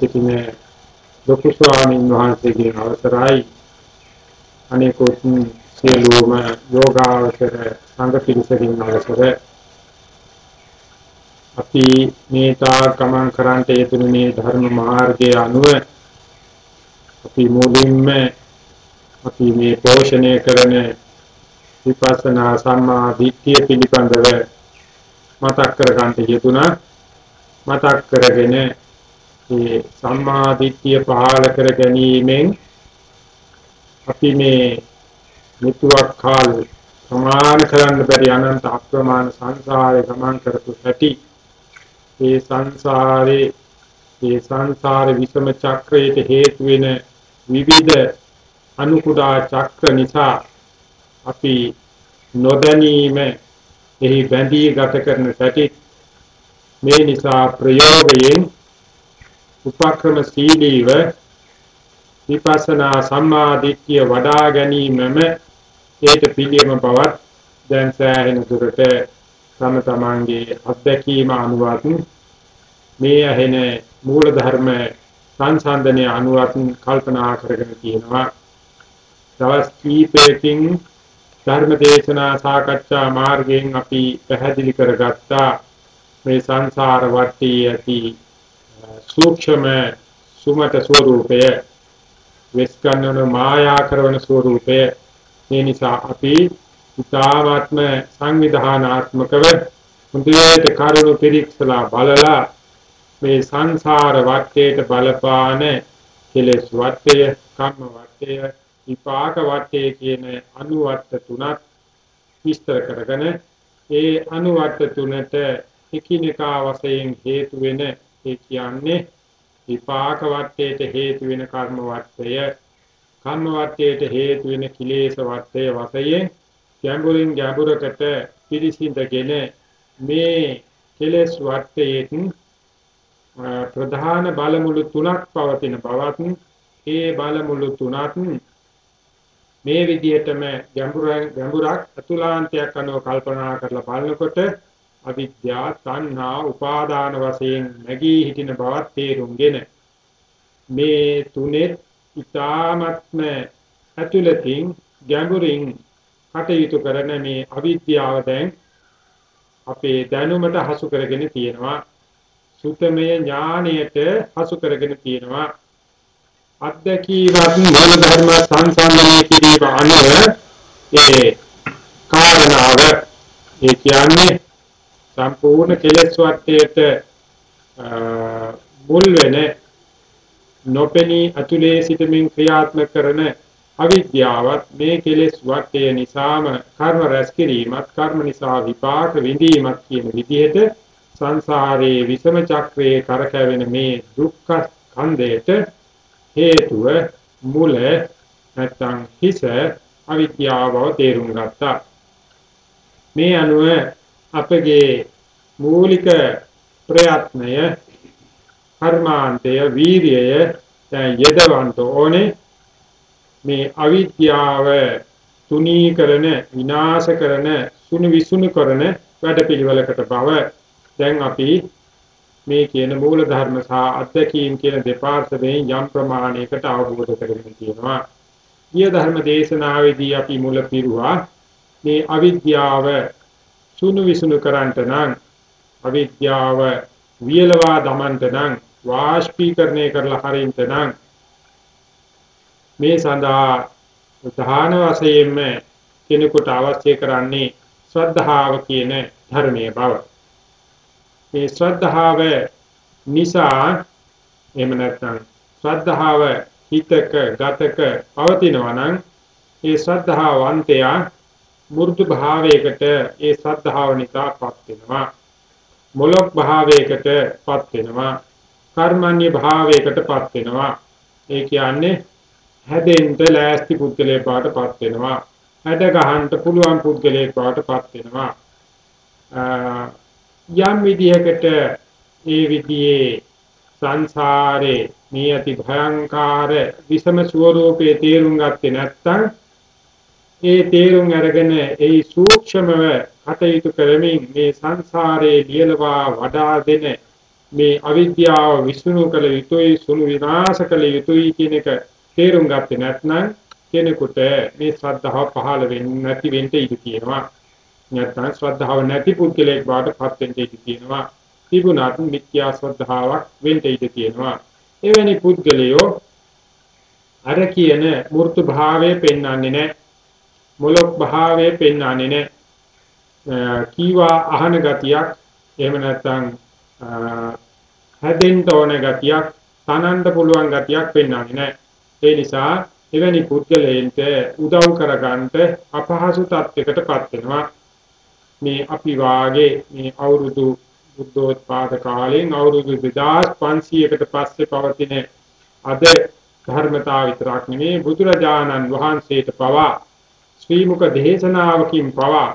සිටින ලොකු ස්වාමීන් වහන්සේගේ අවසරයි. අනේකොත් සියලුම යෝගාවචර සංඝ පිරිසකින් අවසර. අපි මේ තා ගමන් කරන්ට යෙදුණු මේ ධර්ම මාර්ගයේ අනුව අපි මුලින්ම අපි මේ පෝෂණය කරන විපස්සනා සම්මා දිට්ඨිය පිළිබඳව මතක් කර ගන්නට යෙදුණා මතක් කරගෙන මේ සම්මා දිට්ඨිය පහළ කර ගැනීමෙන් අපි මේ මුතුවක් කාල සමාන කරන්න බැරි අනන්ත අප්‍රමාණ සංසාරේ ගමන් කරපු ඇති ඒ සංසාරේ ඒ සංසාර විසම චක්‍රයට හේතු වෙන විවිධ අනුකුඩා චක්‍ර නිසා අපි නොදැනීම එහි බැඳී ගත කරන සැටි මේ නිසා ප්‍රයෝගයෙන් උපක්‍රමශීලීව විපස්සනා සම්මාදිට්ඨිය වඩා ගැනීමම ඒට පිළියම බවත් දැන් සෑහෙන දුරට තම තමන්ගේ අත්දැකීම අනුවත් මේ ඇහෙන මූල ධර්ම සංසන්දනයේ අනුවත් කල්පනා කරගෙන තියෙනවා දවස් කීපයකින් ධර්ම දේශනා සාකච්ඡා මාර්ගයෙන් අපි පැහැදිලි කරගත්තා. මේ සංසාර වටේ ඇති සූක්ෂම සුමත ස්වરૂපය වෙස්කන්නන මායා කරන ස්වરૂපය මේ නිසා අපි ඉතාමත්ම සංවිධානාත්මකව මුදියට කරුණු පිරික්සලා බලලා මේ සංසාර වටේට බලපාන කෙලෙස් වටය, කම්ම වටය, විපාක වටය කියන අනුවත්ත තුනක් විස්තර කරගෙන ඒ අනුවත්ත තුනට එකිනෙකා වශයෙන් හේතු වෙන ඒ කියන්නේ විපාක වටේට හේතු වෙන කර්ම වටය, කම්ම වටේට හේතු වෙන කිලේශ වටය වශයෙන් ගැඹුරින් ගැඹුරකට පිරිසිඳගෙන මේ කෙලෙස් වටේකින් ප්‍රධාන බලමුළු තුනක් පවතින බවත් ඒ බලමුළු තුනත් මේ විදිහටම ගැඹුරක් ගැඹුරක් අතුලාන්තයක් අනුව කල්පනා කරලා බලනකොට අවිද්‍යා තණ්හා උපාදාන වශයෙන් නැගී හිටින බවත් තේරුම්ගෙන මේ තුනේ ඊ타ත්ම ඇතුළතින් ගැඹුරින් කටයුතු කරන මේ අවිද්‍යාව දැන් අපේ දැනුමට හසු කරගෙන තියෙනවා. සුතමය ඥාණයට හසු කරගෙන තියෙනවා. අද්දකීවත් මූල ධර්ම සංසන්දනය කිරීම අනුව ඒ කාරණාව ඒ කියන්නේ සම්පූර්ණ කෙලෙස් වටේට මුල් වෙන නොපෙනී අතුලේ සිටමින් ක්‍රියාත්මක කරන අවිද්‍යාවත් මේ කෙලෙස් වටය නිසාම කර්ම රැස් කිරීමත් කර්ම නිසා විපාක විඳීමත් කියන විදිහට සංසාරයේ විසම චක්‍රයේ කරකැවෙන මේ දුක්ඛ ඛණ්ඩයට හේතුව මුල නැත්නම් හිස අවිද්‍යාව තේරුම් ගත්තා. මේ අනුව අපගේ මූලික ප්‍රයත්නය කර්මාන්තය වීර්යය දැන් යෙදවන්න ඕනේ මේ අවිද්‍යාව තුනී කරන විනාශ කරන සුණු විසුණු කරන වැඩපිළිවෙලකට බව දැන් අපි මේ කියන මූල ධර්ම සහ අධ්‍යක්ීම් කියන දෙපාර්ශ්වයෙන් යම් ප්‍රමාණයකට අවබෝධ කරගෙන තියෙනවා. ඊය ධර්ම දේශනාවේදී අපි මුල පිරුවා මේ අවිද්‍යාව සුණු විසුණු කරන්ට නම් අවිද්‍යාව වියලවා දමන්ට නම් වාෂ්පීකරණය කරලා හරින්ට නම් මේ සඳහා ප්‍රධාන වශයෙන්ම කෙනෙකුට අවශ්‍ය කරන්නේ ශ්‍රද්ධාව කියන ධර්මයේ බව. මේ ශ්‍රද්ධාව නිසා එහෙම නැත්නම් ශ්‍රද්ධාව හිතක ගතක පවතිනවා නම් ඒ ශ්‍රද්ධාවන්තයා මෘදු භාවයකට ඒ ශ්‍රද්ධාව නිසාපත් වෙනවා. මොලොක් භාවයකටපත් වෙනවා. කර්මන්‍ය භාවයකටපත් වෙනවා. ඒ කියන්නේ හැදෙන්න ලෑස්ති පුද්ගලයෙක් බවටපත් වෙනවා. හැඩ ගහන්න පුළුවන් පුද්ගලයෙක් බවටපත් වෙනවා. යම් විදිහකට ඒ විදිහේ සංසාරේ මේ අති භයංකාර විසම ස්වરૂපයේ තේරුම් ගත්තේ නැත්නම් ඒ තේරුම් අරගෙන ඒ සූක්ෂමව කටයුතු කරමින් මේ සංසාරේ ලියලවා වඩා දෙන මේ අවිද්‍යාව විසුණු කළ යුතුයි සුණු විනාශ කළ යුතුයි කියන එක තේරුම් ගත්තේ නැත්නම් කෙනෙකුට මේ ශ්‍රද්ධාව පහළ වෙන්නේ නැති වෙන්න ඉඩ තියෙනවා. නැත්නම් ශ්‍රද්ධාව නැති පුද්ගලයෙක් බවට පත් වෙන්න ඉඩ තියෙනවා. තිබුණත් මිත්‍යා ශ්‍රද්ධාවක් වෙන්න ඉඩ තියෙනවා. එවැනි පුද්ගලයෝ අර කියන මූර්ත භාවය පෙන්වන්නේ නැහැ. මොලොක් භාවය පෙන්වන්නේ නැහැ. කීවා අහන ගතියක් එහෙම නැත්නම් හැදෙන්න ඕන ගතියක් තනන්න පුළුවන් ගතියක් පෙන්වන්නේ නැහැ. ඒ නිසා එවැනි පුද්ගලයන්ට උදව් කරගන්නට අපහසු තත්යකටපත් වෙනවා. මේ අපි වාගේ මේ අවුරුදු බුද්ධෝත්පාද කාලයෙන් අවුරුදු 2500කට පස්සේ පවතින අද ධර්මතාව විතරක් නෙමේ බුදුරජාණන් වහන්සේට පවා ශ්‍රී මුක දේශනාවකින් පවා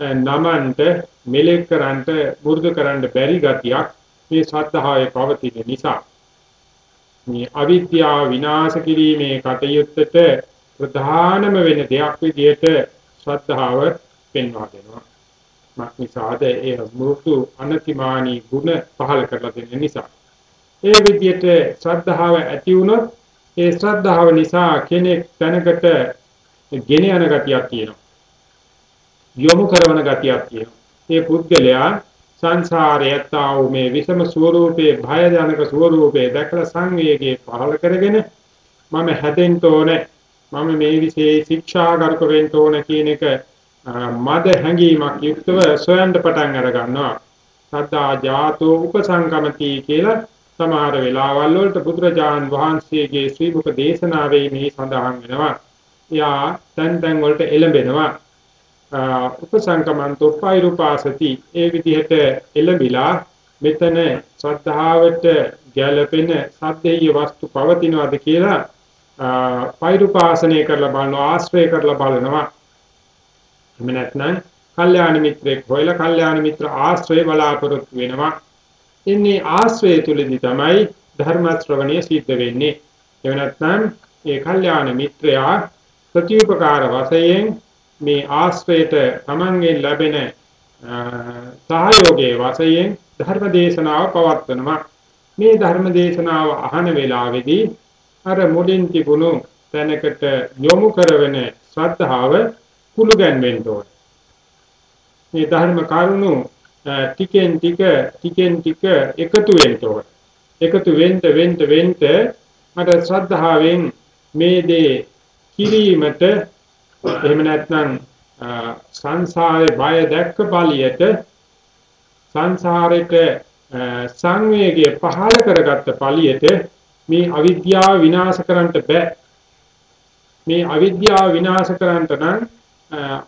නමන්ට මෙලෙක් කරන්ට බුද්ධ කරන්න බැරි ගතියක් මේ ශ්‍රද්ධාවේ පවතින නිසා. මේ අවිද්‍යාව විනාශ කිරීමේ කටයුත්තට ප්‍රධානම වෙන දෙයක් විදිහට ශ්‍රද්ධාව පෙන්වා දෙනවා. නිසාද ඒ මෘතු අනතිමානී ගුණ පහල කරලා දෙන නිසා. ඒ විදිහට ශ්‍රද්ධාව ඇති වුණොත් ඒ ශ්‍රද්ධාව නිසා කෙනෙක් තැනකට ගෙන යන ගතියක් තියෙනවා යොමු කරන ගතියක් තියෙනවා ඒ පුද්ගලයා සංසාරයට ආව මේ විසම ස්වરૂපේ භයජනක ස්වરૂපේ දැකලා සංවේගයේ පහල කරගෙන මම හැදෙන්න ඕනේ මම මේ විශේෂ ශික්ෂාගරුක වෙන්න ඕනේ කියන එක මද හැඟීමක් යුක්තව සොයන්න පටන් අර ගන්නවා. සද්දා ජාතෝ උපසංගමති කියලා සමහර වෙලාවල් වලට බුදුරජාන් වහන්සේගේ ශ්‍රී මුඛ දේශනාවේ මේ සඳහන් වෙනවා. යා තන් තන් වලට එළඹෙනවා. උපසංගමන්තෝ පෛරුපාසති ඒ විදිහට එළඹිලා මෙතන ශ්‍රද්ධාවට ගැළපෙන සද්දේය වස්තු පවතිනවාද කියලා පෛරුපාසනය කරලා බලනවා ආශ්‍රය කරලා බලනවා එහෙම නැත්නම් කල්යාණ මිත්‍රෙක් හොයලා කල්යාණ මිත්‍ර ආශ්‍රය බලාපොරොත්තු වෙනවා. ඉන්නේ ආශ්‍රය තුලදී තමයි ධර්ම ශ්‍රවණය සිද්ධ වෙන්නේ. එහෙම නැත්නම් ඒ කල්යාණ මිත්‍රයා ප්‍රතිඋපකාර වශයෙන් මේ ආශ්‍රයයට තමන්ගෙන් ලැබෙන සහයෝගයේ වශයෙන් ධර්ම දේශනාව පවත්වනවා. මේ ධර්ම දේශනාව අහන වෙලාවේදී අර මුලින් තිබුණු තැනකට යොමු කරවෙන ශ්‍රද්ධාව කුළු ගැන්වෙන්න ඕන. මේ ධර්ම කරුණු ටිකෙන් ටික ටිකෙන් ටික එකතු වෙන්න ඕන. එකතු වෙන්න වෙන්න වෙන්න මට ශ්‍රද්ධාවෙන් මේ දේ කිරීමට එහෙම නැත්නම් සංසාරේ බය දැක්ක බලියට සංසාරේට සංවේගය පහළ කරගත්ත පළියට මේ අවිද්‍යාව විනාශ කරන්නට බෑ. මේ අවිද්‍යාව විනාශ කරන්නට නම්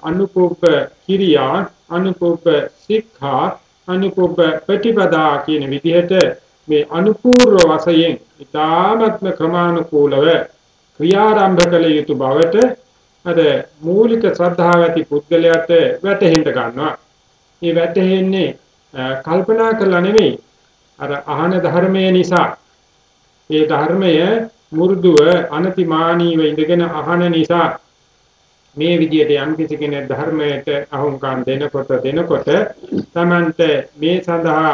අනුකූප කිරියා අනුකූප ශික්ෂා අනුකූප ප්‍රතිපදා කියන විදිහට මේ අනුපූර්ව වශයෙන් ඊ타ත්ම ක්‍රමානුකූලව ක්‍රියාරම්භ කළ යුතු බවට අර මූලික ශ්‍රද්ධාව ඇති පුද්ගලයාට වැටහෙන්න ගන්නවා. මේ වැටහෙන්නේ කල්පනා කරලා නෙවෙයි අර අහන ධර්මය නිසා. ඒ ධර්මය මු르දුව අනතිමානීව ඉඳගෙන අහන නිසා මේ විදිහට යම් කිසි කෙනෙක් ධර්මයට අහුම්කම් දෙනකොට දෙනකොට තමන්ට මේ සඳහා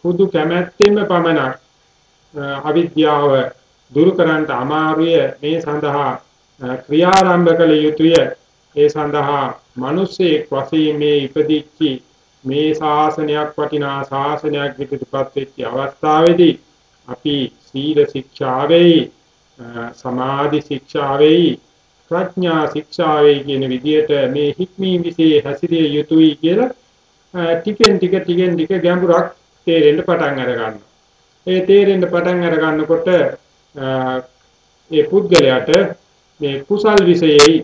හුදු කැමැත්තෙන්ම පමණක් අවිද්‍යාව දුරු කරන්නට අමාරුය මේ සඳහා ක්‍රියාරම්භ කළ යුතුය ඒ සඳහා මිනිස්සෙක් වශයෙන් මේ ඉපදිච්චි මේ ශාසනයක් වටිනා ශාසනයක් විදිහටපත් වෙච්ච අවස්ථාවේදී අපි සීල ශික්ෂාවෙයි සමාධි ශික්ෂාවෙයි ප්‍රඥා ශික්ෂාවේ කියන විදිහට මේ හික්මී විසේ හැසිරිය යුතුයි කියලා ටිකෙන් ටික ටිකෙන් ටික ගැඹුරක් තේරෙන්න පටන් අර ගන්නවා. ඒ තේරෙන්න පටන් අර ගන්නකොට ඒ පුද්ගලයාට මේ කුසල් විශේෂයි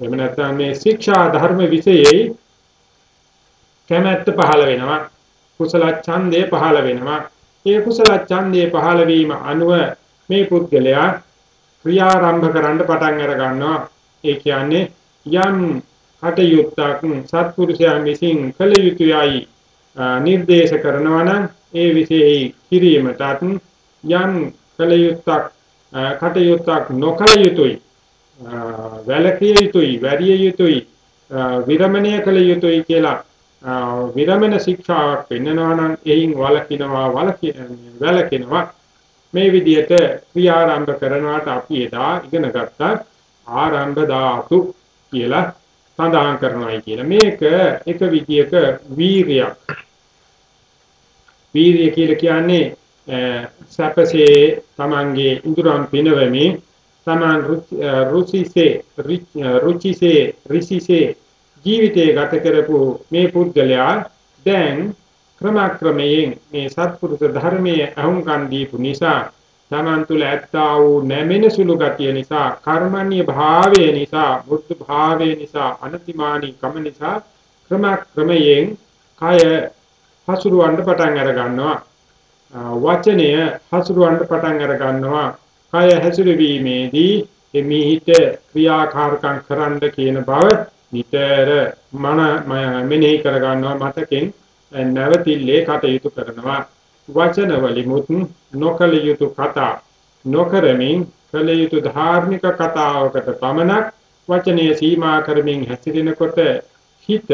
එහෙම නැත්නම් මේ ශික්ෂා ධර්ම විශේෂයි කැමැත්ත පහළ වෙනවා. කුසල ඡන්දය පහළ වෙනවා. ඒ කුසල ඡන්දය පහළ වීම අනුව මේ පුද්ගලයා ක්‍රියාරම්භ කරන්න පටන් අර ගන්නවා. ඒ කියන්නේ යම් කටයුත්තක් සත්පුරුෂයන් විසින් කළ යුතුයයි නිර්දේශ කරනවා නම් ඒ විශේෂයි කිරීමටත් යම් කළ යුත්තක් කටයුත්තක් නොකළ යුතුයි වැළකිය යුතුයි වැඩි යුතුයි විරමණය කළ යුතුයි කියලා විරමණ ශික්ෂාවක් පෙන්වනවා නම් එයින් වළකිනවා වළකිනවා මේ විදිහට ක්‍රියාරම්භ කරනවාට අපි එදා ඉගෙන ගත්තා ආරම්භ ධාතු කියලා සඳහන් කරනවායි කියලා. මේක එක විදියක වීරියක්. වීරිය කියලා කියන්නේ Eh, සැපසේ තමන්ගේ ඉඳුරම් පිනවමි. තමන් රුචිසේ රුචිසේ රිසිසේ ජීවිතය ගත කරපු මේ පුද්ගලයා දැන් ක්‍රමක්‍රමයෙන් මේ සත්පුරුෂ ධර්මයේ අහුම්කන් දීපු නිසා තමන් තුළ ඇත්තා වූ නැමෙන සුළු ගතිය නිසා කර්මණ්‍ය භාවය නිසා බුද්ධ භාවය නිසා අනතිමානී කම නිසා ක්‍රමක්‍රමයෙන් කය හසුරුවන්න පටන් අර ගන්නවා වචනය හසුරුවන්න පටන් අර ගන්නවා. කය හැසිරවීමේදී එමිහිට ක්‍රියාකාරකම් කරන්න කියන බව නිතර මන මෙනෙහි කර ගන්නවා මතකෙන්. නැවතිල්ලේ කටයුතු කරනවා. වචන වලිමුත් නොකල යුතු කතා නොකරමින් කල යුතු ධාර්මික කතාවකට පමණක් වචනය සීමා කරමින් හැසිරෙනකොට හිත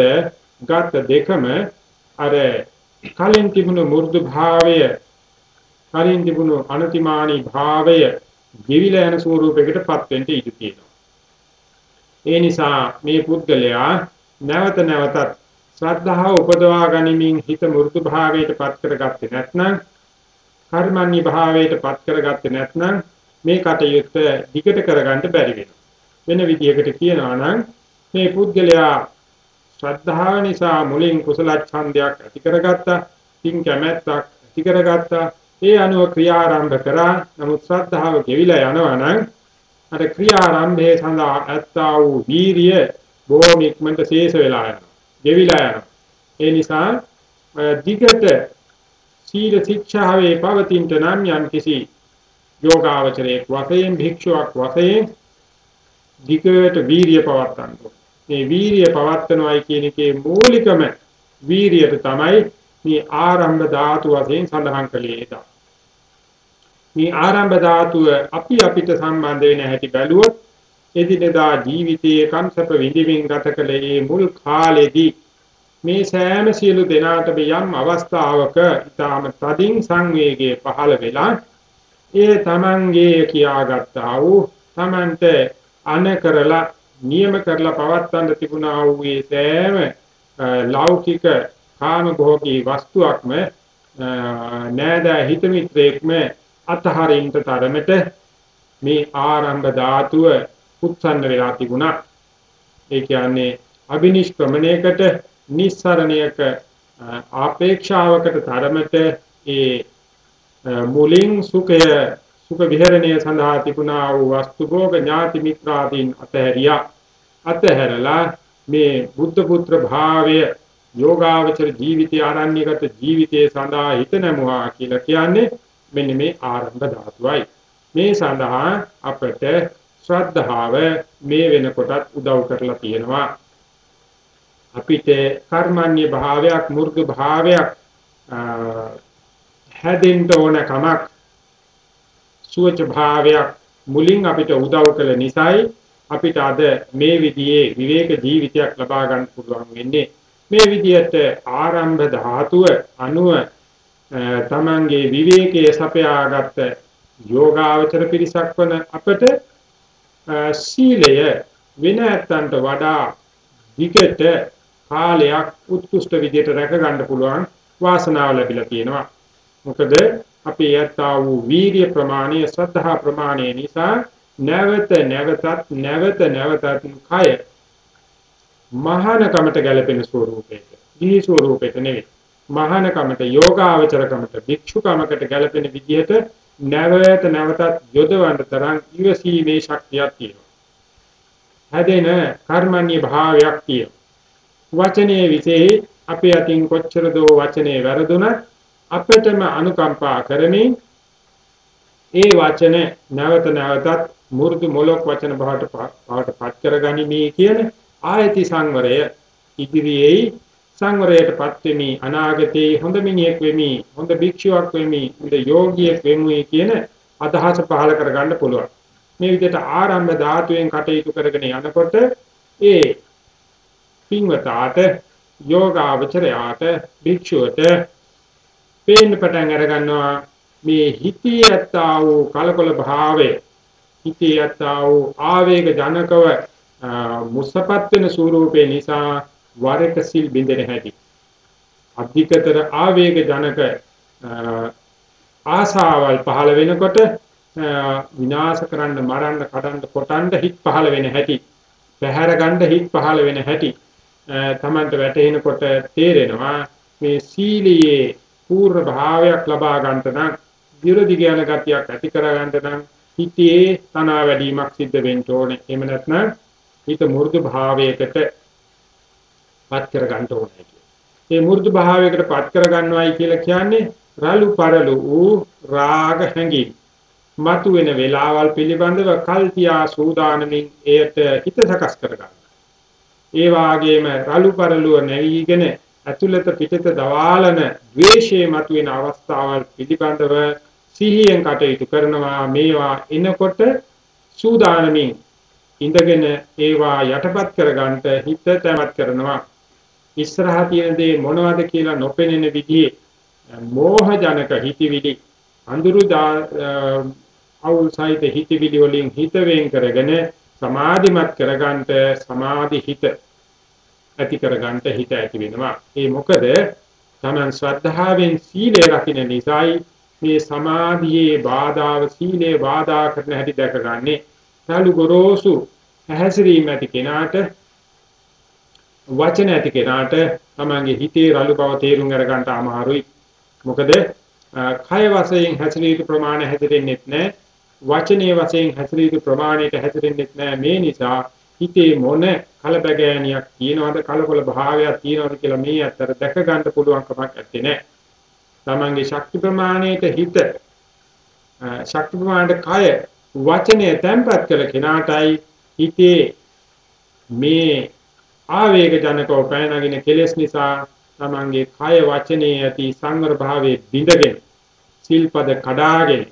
ගත දෙකම අර කලින් තිබුණු මෘදු භාවය කලින් තිබුණු අනතිමානී භාවය ගෙවිලා යන ස්වරූපයකටපත් වෙන්න ඉඩ තියෙනවා. ඒ නිසා මේ පුද්ගලයා නැවත නැවතත් ශ්‍රද්ධාව උපදවා ගනිමින් හිත මෘදු භාවයට පත් කරගත්තේ නැත්නම් කර්මන්නේ භාවයට පත් කරගත්තේ නැත්නම් මේ කටයුත්ත දිගට කරගන්න බැරි වෙනවා. වෙන විදිහකට කියනවා නම් මේ පුද්ගලයා ශ්‍රද්ධාව නිසා මුලින් කුසල ඡන්දයක් ඇති කරගත්තා, තින් කැමැත්තක් ඇති කරගත්තා, ඒ අනුව ක්‍රියාරම්භ කරා. නමුත් ශ්‍රද්ධාව ගෙවිලා යනවා නම් අර ක්‍රියාරම්භයේ සඳහා ඇත්තා වූ වීරිය බොහොම ඉක්මනට ශේෂ වෙලා යනවා. ගෙවිලා යනවා. ඒ නිසා දිගට සීල ශික්ෂාවේ පවතිනට නම් යම් කිසි යෝගාවචරයේ වශයෙන් භික්ෂුවක් වශයෙන් දිගට වීරිය පවත්වන්න මේ වීරිය පවත්වනවායි කියන එකේ මූලිකම වීරියට තමයි මේ ආරම්භ ධාතු වශයෙන් සඳහන් කළේ ඒක. මේ ආරම්භ ධාතුව අපි අපිට සම්බන්ධ වෙන හැටි බැලුවොත් එදිනෙදා ජීවිතයේ කම්සප විඳින්මින් ගත කළේ මුල් කාලෙදී මේ සෑම සියලු දෙනාට යම් අවස්ථාවක ඊටාම තදින් සංවේගයේ පහළ වෙලා ඒ තමන්ගේ කියාගත්තා වූ තමන්ට අන කරලා නියම කරලා පවත්වන්න තිබුණා වූ ඒ සෑම ලෞකික කාම භෝගී වස්තුවක්ම නෑද හිත මිත්‍රයෙක්ම අතහරින්න තරමට මේ ආරම්භ ධාතුව උත්සන්න වෙලා තිබුණා. ඒ කියන්නේ අබිනිෂ්ක්‍රමණයකට නිස්සරණයක ආපේක්ෂාවකට තරමට ඒ මුලින් සුඛය සුඛ විහරණය සඳහා තිබුණා වූ වස්තු භෝග ඥාති මිත්‍රාදීන් අතහැරියා අතහැරලා මේ බුද්ධ පුත්‍ර භාවය යෝගාවචර ජීවිතය ආරණ්‍යගත ජීවිතයේ සඳහා හිත නැමුවා කියලා කියන්නේ මෙන්න මේ ආරම්භ ධාතුවයි. මේ සඳහා අපට ශ්‍රද්ධාව මේ වෙනකොටත් උදව් කරලා තියෙනවා. අපිට කර්මන්නේ භාවයක් මෘදු භාවයක් හැදෙන්න ඕන කමක් සුවච භාවයක් මුලින් අපිට උදව් කළ නිසායි අපිට අද මේ විදිහේ විවේක ජීවිතයක් ලබා ගන්න පුළුවන් වෙන්නේ. මේ විදිහට ආරම්භ ධාතුව අනුව තමන්ගේ විවේකයේ සපයාගත් යෝගාවචර පිරිසක් වන අපට සීලය වෙන ඇත්තන්ට වඩා විකට කාලයක් උත්කෘෂ්ඨ විදියට රැක ගන්න පුළුවන් වාසනාව ලැබිලා තියෙනවා. මොකද අපි යත්තා වූ වීර්ය ප්‍රමාණය ශ්‍රද්ධා ප්‍රමාණය නිසා නැවත නැවතත් නැවත නැවතත් කය මහානකමට ගැලපෙන ස්වරූපයක. දී ස්වරූපයක නෙවෙයි. මහානකමට යෝගාවචරකමට භික්ෂුකමකට ගැලපෙන විදිහට නැවත නැවතත් යොදවන්න තරම් ඉවසීමේ ශක්තියක් තියෙනවා. හැදෙන කර්මන්‍ය භාවයක් තියෙන. වචනේ විශේෂ අපේ අතින් කොච්චර දෝ වචනේ වැරදුනත් අපිටම අනුකම්පා කරමින් ඒ වචන නැවත නැවතත් මුරුදු මොලොක් වචන බවට බවට පත් කරගනිමි කියන ආයති සංවරය ඉදිරියේ සංවරයටපත් වෙමි. අනාගතේ හොඳ මිනිහෙක් වෙමි හොඳ භික්ෂුවක් වෙමි හොඳ යෝගියෙක් වෙමි කියන අදහස පහල කරගන්න පුළුවන්. මේ විදිහට ආරම්භ ධාතුවෙන් කටයුතු කරගෙන යනකොට ඒ පින්වතාට යෝගාවචරයාට භික්ෂුවට පේන්න පටන් අර ගන්නවා මේ හිතේ යත්තා වූ කලකොල භාවය. හිතේ යත්තා වූ ආවේග ජනකව මුසපත් වෙන ස්වරූපේ නිසා වරක සිල් බින්දෙන හැටි අධිකතර ආවේග ජනක ආසාවල් පහළ වෙනකොට විනාශ කරන්න මරන්න කඩන්න කොටන්න හිත් පහළ වෙන හැටි පැහැර ගන්න හිත් පහළ වෙන හැටි තමන්ට වැටෙනකොට තේරෙනවා මේ සීලයේ පූර්ණ භාවයක් ලබා ගන්නට නම් විරෝධි ඥාන ගතියක් ඇති කර ගන්නට නම් හිතේ තනා වැඩිවීමක් සිද්ධ වෙන්න ඕනේ. එහෙම නැත්නම් හිත මෘදු භාවයකට පත් කර ගන්න ඕනේ මේ මෘදු භාවයකට පත් කර ගන්නවයි කියලා කියන්නේ රළු පරළු වූ රාග හැඟීම්. මතු වෙන වේලාවල් පිළිබඳව කල්පියා සූදානමින් එයට හිත සකස් කර ගන්න. ඒ වාගේම රළු පරළුව නැවීගෙන ඇතුළත පිටත දවාලන ද්වේෂයේ මතුවෙන අවස්ථාවල් පිළිබඳව සිහියෙන් කටයුතු කරනවා. මේවා එනකොට සූදානමින් ඉඳගෙන ඒවා යටපත් කරගන්නට හිත තැමත් කරනවා ඉස්සරහා තියෙන දේ මොනවද කියලා නොපෙනෙන විදිහේ මෝහ ජනක හිතවිලි අඳුරු අවුල් සහිත හිතවිලි වලින් හිත වෙන් කරගෙන සමාධිමත් කරගන්නට සමාධි හිත ඇති කරගන්නට හිත ඇති වෙනවා. ඒ මොකද තමන් ශ්‍රද්ධාවෙන් සීලය රකින්න නිසායි මේ සමාධියේ බාධාව සීලේ බාධා කරන හැටි දැකගන්නේ. සාලු ගොරෝසු හැසිරීම ඇති කෙනාට වචන ඇති කෙනාට තමන්ගේ හිතේ රළු බව තේරුම් අරගන්න අමාරුයි. මොකද කය වශයෙන් හැසිරිය යුතු ප්‍රමාණය හැදෙන්නේ නැහැ. වචනේ වශයෙන් හැසිරිය යුතු ප්‍රමාණයට හැදෙන්නේ නැහැ. මේ නිසා හිතේ මොන කලබගෑනියක් තියෙනවද කලකොල භාවයක් තියෙනවද කියලා මේ අතර දැක ගන්න පුළුවන් කමක් නැත්තේ නෑ. තමන්ගේ ශක්ති ප්‍රමාණයට හිත ශක්ති ප්‍රමාණයට කය වචනය තැම්පත් කළ කෙනාටයි හිතේ මේ ආවේග ජනකව පැනනගින කෙලෙස් නිසා තමන්ගේ කය වචනේ ඇති සංවර භාවයේ බිඳගෙන සිල්පද කඩාගෙන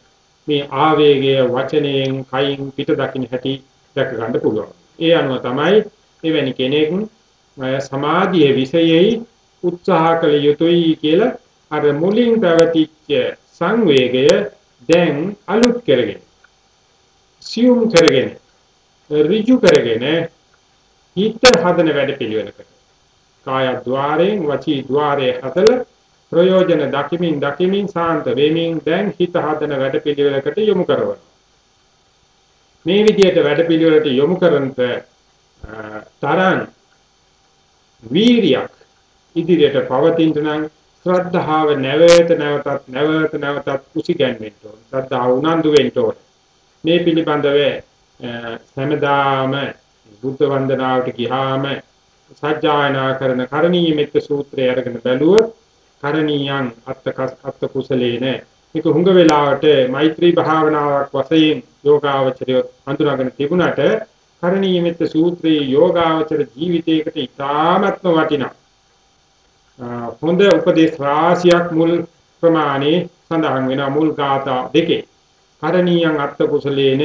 මේ ආවේගය වචනයෙන් කයින් පිට දකින්න හැටි දැක ගන්න පුළුවන්. ඒ අනුව තමයි එවැනි කෙනෙක් සමාධියේ විෂයෙහි උත්සාහ කළ යුතුයි කියලා අර මුලින් පැවතිච්ච සංවේගය දැන් අලුත් කරගෙන සියුම් කරගෙන ඍජු කරගෙන හිත හදන වැඩ පිළිවෙලකට. කාය ద్వාරයෙන් වචී ద్వාරයේ හතල ප්‍රයෝජන දකිමින් දකිමින් සාන්ත වෙමින් දැන් හිත හදන වැඩ පිළිවෙලකට යොමු කරවන. මේ විදිහට වැඩ පිළිවෙලට යොමු කරනත තරන් වීරියක් ඉදිරියට පවතින්න නම් ශ්‍රද්ධාව නැවත නැවතත් නැවත නැවතත් කුසි ගැන්වෙන්න ඕන. ශ්‍රද්ධාව උනන්දු වෙන්න ඕන. මේ පිළිබඳව හැමදාම බුද්ධ වන්දනාවට ගියාම සත්‍යයනා කරන කරණීය මෙත්ත සූත්‍රය අරගෙන බැලුවොත් කරණීයන් අත්ත අත්ත කුසලේන. මේක හුඟ වෙලාවට මෛත්‍රී භාවනාවක් වශයෙන් යෝගාවචරය හඳුනාගෙන තිබුණාට කරණීය මෙත්ත සූත්‍රයේ යෝගාවචර ජීවිතයකට ඉතාමත්ම වටිනා හොඳ උපදේශ රාශියක් මුල් ප්‍රමාණේ සඳහන් වෙන මුල් ගාථා දෙකේ. කරණීයං අත්ත කුසලේන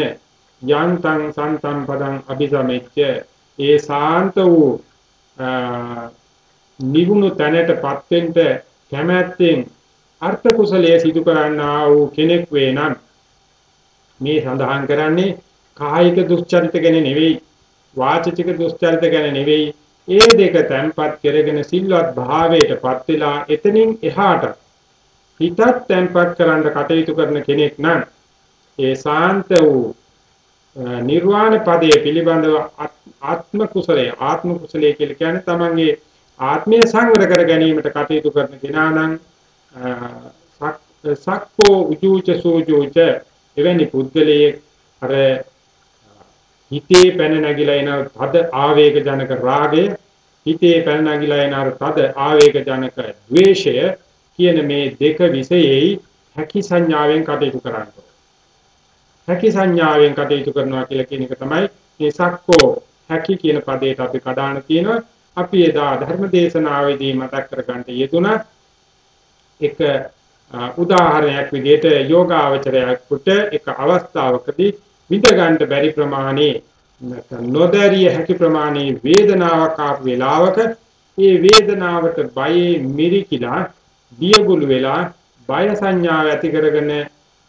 යන්තං සන්තම් පදං අபிසමෙච්ච ඒ සාන්ත වූ නිගුණ තැනටපත් වෙන්න කැමැත්තෙන් අර්ථ කුසලයේ සිදු කරන්නා වූ කෙනෙක් වේ නම් මේ සඳහන් කරන්නේ කායික දුස්චරිත ගැන නෙවෙයි වාචික දුස්චරිත ගැන නෙවෙයි. ඒ දෙක තැම්පත් කරගෙන සිල්වත් භාවයටපත් වෙලා එතනින් එහාට හිතත් තැම්පත් කරන්න කටයුතු කරන කෙනෙක් නම් ඒ සාන්ත වූ නිර්වාණ පදයේ පිළිබඳව ආත්ම කුසලයේ ආත්ම කුසලයේ කියලා කියන්නේ තමන්ගේ ආත්මය සංවර කර ගැනීමට කටයුතු කරන කෙනා නම් සක්කෝ උජූච සූජූච එවැනි පුද්ගලයේ අර හිතේ පැන නැගිලා එන තද ආවේග ජනක රාගය හිතේ පැන නැගිලා එන අර තද ආවේග ජනක ද්වේෂය කියන මේ දෙක විසෙයි හැකි සංඥාවෙන් කටයුතු කරන්න. හැකි සංඥාවෙන් කටයුතු කරනවා කියලා කියන එක තමයි මේ සක්කෝ හැකි කියන පදයට අපි කඩාන තියෙනවා. අපි එදා ධර්ම දේශනාවේදී මතක් කරගන්න යෙදුණා එක උදාහරණයක් විදිහට යෝගාවචරයෙකුට එක අවස්ථාවකදී විඳ ගන්න බැරි ප්‍රමාණයේ නොදැරිය හැකි ප්‍රමාණයේ වේදනාවක් ආපු වෙලාවක ඒ වේදනාවට බයේ මිරිකිලා දියගුළු වෙලා බය සංඥාව ඇති කරගෙන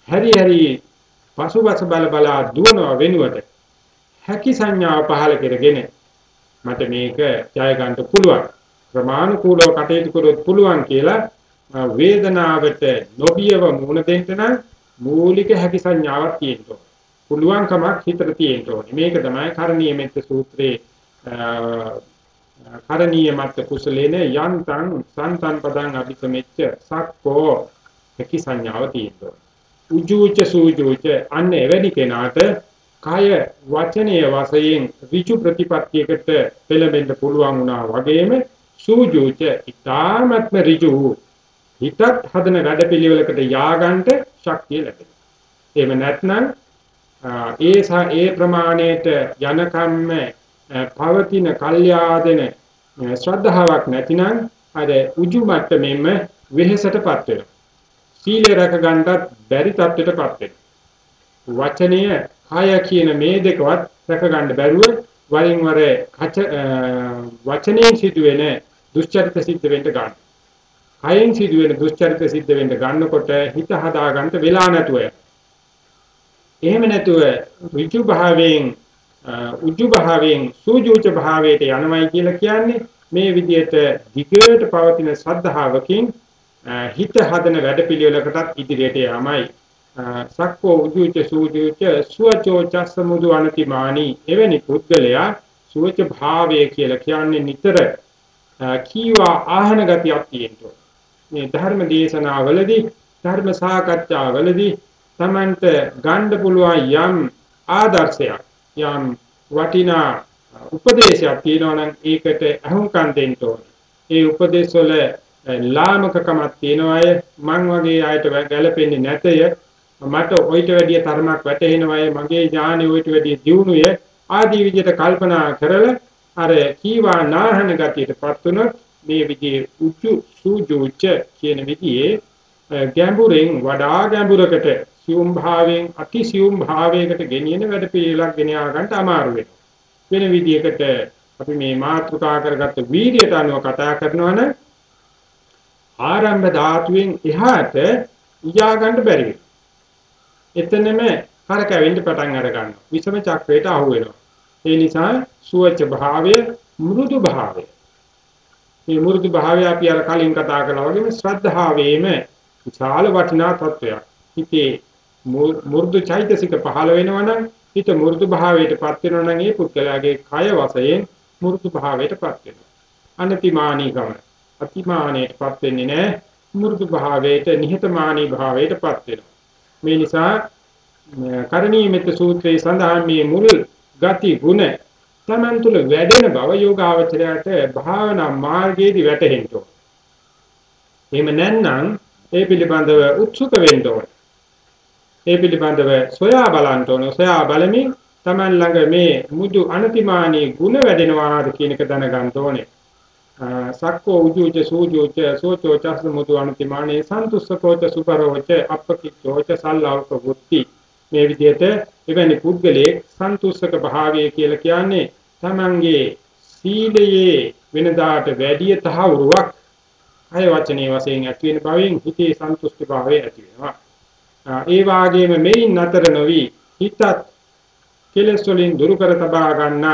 හැරි හැරි පසුබස බල බලා දුවනව වෙනුවට. හැකි සංඥාව පහල කරගෙන මට මේක ජය ගන්න පුළුවන්. ප්‍රමාණිකූලව කටයුතු කරොත් පුළුවන් කියලා වේදනාවට නොබියව මුණ දෙන්න නම් මූලික හැකි සංඥාවක් තියෙන්න පුළුවන්කමක් හිතට තියෙන්න ඕනේ. මේක තමයි කරණීය මෙත්ත සූත්‍රයේ කරණීය මත්ත කුසලේන යන්තං සන්තං පදං අபிසමෙච්ච සක්කෝ. හැකි සංඥාව තියෙන්න උජූච සූජූච අන්න එවැනි කෙනාට කය වචනීය වශයෙන් ඍජු ප්‍රතිපත්තියකට පෙළඹෙන්න පුළුවන් වුණා වගේම සූජූච ඊ타ත්ම ඍජු හිතත් හදන වැඩපිළිවෙලකට ය아가න්න ශක්තිය ලැබෙනවා. එහෙම නැත්නම් ඒසා ඒ ප්‍රමාණයට යනකම්ම පවතින කල්යාදෙන ශ්‍රද්ධාවක් නැතිනම් අර උජු මට්ටමෙම වෙහෙසටපත් වෙනවා. සීලය රැක ගන්නටත් බැරි තත්ත්වයටපත් වෙනවා. වචනය කාය කියන මේ දෙකවත් රැක ගන්න බැරුව වරින් වර වචනයෙන් සිදුවෙන දුෂ්චරිත සිද්ධ වෙන්න ගන්නවා. කයෙන් සිදුවෙන දුස්චරිත සිද්ධ වෙන්න ගන්නකොට හිත හදාගන්න වෙලා නැතුව එහෙම නැතුව ඍජු භාවයෙන් උජු භාවයෙන් සූජුච භාවයට යනවයි කියලා කියන්නේ මේ විදිහට ධිකයට පවතින ශ්‍රද්ධාවකින් හිත හදන වැඩපිළිවෙලකටත් ඉදිරියට යමයි සක්කෝ උජුච සූජුච සුවචෝ චස්සමුදු අනතිමානි. එවැනි පුද්ගලයා සුවච භාවය කියලා කියන්නේ නිතර කීවා ආහන ගතියක් තියෙනවා. මේ ධර්ම දේශනාවලදී ධර්ම සාකච්ඡාවලදී Tamanට ගන්න පුළුවන් යම් ආදර්ශයක් යම් වටිනා උපදේශයක් තියෙනවා නම් ඒකට අහුම්කම් දෙන්න ඕනේ. ඒ උපදේශ ලාමකකමක් තියෙනවා. අය මං වගේ අයට ගැළපෙන්නේ නැතය. මට ඔయిత වැඩිය තරමක් වැටෙනවා මගේ ඥානෙ ඔయిత වැඩිය දියුණුය ආදී විදිහට කල්පනා කරලා අර කීවා නාහන ගතියටපත් වුණොත් මේ විදිහේ උචු සූජුච කියන විදිහේ ගැඹුරෙන් වඩා ගැඹුරකට සියුම් භාවයෙන් අති සියුම් භාවයකට ගෙනියන වැඩ පිළිලක් ගෙන යන්නට අමාරු වෙන විදිහකට අපි මේ මාතෘකා කරගත්ත වීර්යයට අනුව කතා කරනවනේ ආරම්භ ධාතුවෙන් එහාට ඊයා ගන්න බැරි වෙනවා. එතනම කරකැවෙන්න පටන් අර ගන්නවා. විසම චක්‍රයට අහු වෙනවා. ඒ නිසා සුවච භාවය මෘදු භාවය මේ මුරුදු භාවය අපි අර කලින් කතා කළා වගේම ශ්‍රද්ධාවේම විශාල වටිනා තත්වයක්. හිතේ මුරුදු චෛතසික පහළ වෙනවනම් හිත මුරුදු භාවයටපත් වෙනවනම් ඒ පුද්ගලයාගේ කය වශයෙන් මුරුදු භාවයටපත් වෙනවා. අනතිමානීකම අතිමානයටපත් වෙන්නේ නැහැ. මුරුදු භාවයට නිහතමානී භාවයටපත් වෙනවා. මේ නිසා කරණීය මෙත්ත සූත්‍රයේ සඳහන් මේ මුල් ගති ගුණ තමන් තුළ වැඩෙන බව යෝගාවචරයට භාවනා මාර්ගයේදී වැටහෙන්න ඕන. එහෙම නැත්නම් ඒ පිළිබඳව උත්සුක වෙන්න ඕන. ඒ පිළිබඳව සොයා බලන්න ඕන. සොයා බලමින් තමන් ළඟ මේ මුදු අනතිමානී ಗುಣ වැඩෙනවාද කියන එක දැනගන්න ඕනේ. සක්කෝ උජුච සූජුච සෝචෝ චස්ස මුදු අනතිමානී සන්තුස්සකෝච සුපරෝච අප්පකිච්චෝච සල්ලාවක වුත්ති මේ විදිහට එවැනි පුද්ගලයෙක් සන්තුස්සක භාවය කියලා කියන්නේ තමන්ගේ සීලයේ වෙනදාට වැඩි තහවුරුවක් අය වචනේ වශයෙන් ඇති වෙන බවෙන් හිතේ සන්තුෂ්ටි භාවය ඇති වෙනවා. ඒ වාගේම මේන් නතර නොවි හිතත් කෙලෙස් වලින් දුරු කර තබා ගන්න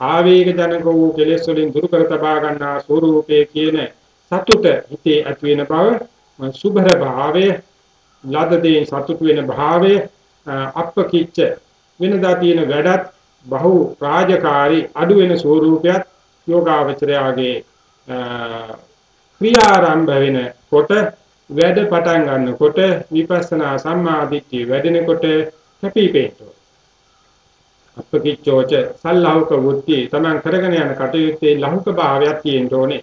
ආවේග ජනක වූ කෙලෙස් වලින් දුරු කර තබා ගන්නා ස්වરૂපයේ කියන සතුට හිතේ ඇති වෙන බව සුභර භාවය ලද දේ සතුට වෙන භාවය අප්පකිච්ච වෙනදා තියෙන වැඩත් බහු රාජකාරී අඩු වෙන ස්වරූපයක් යෝගාවචරයාගේ ක්‍රියාරම්භ වෙනකොට වැඩ පටන් ගන්නකොට විපස්සනා සම්මාදිට්ඨිය වැඩෙනකොට කැපිපේනවා. අපකිච්චෝච සල්ලහුක වෘත්ති තමන් කරගෙන යන කටයුත්තේ ලහුක භාවයක් තියෙන්න ඕනේ.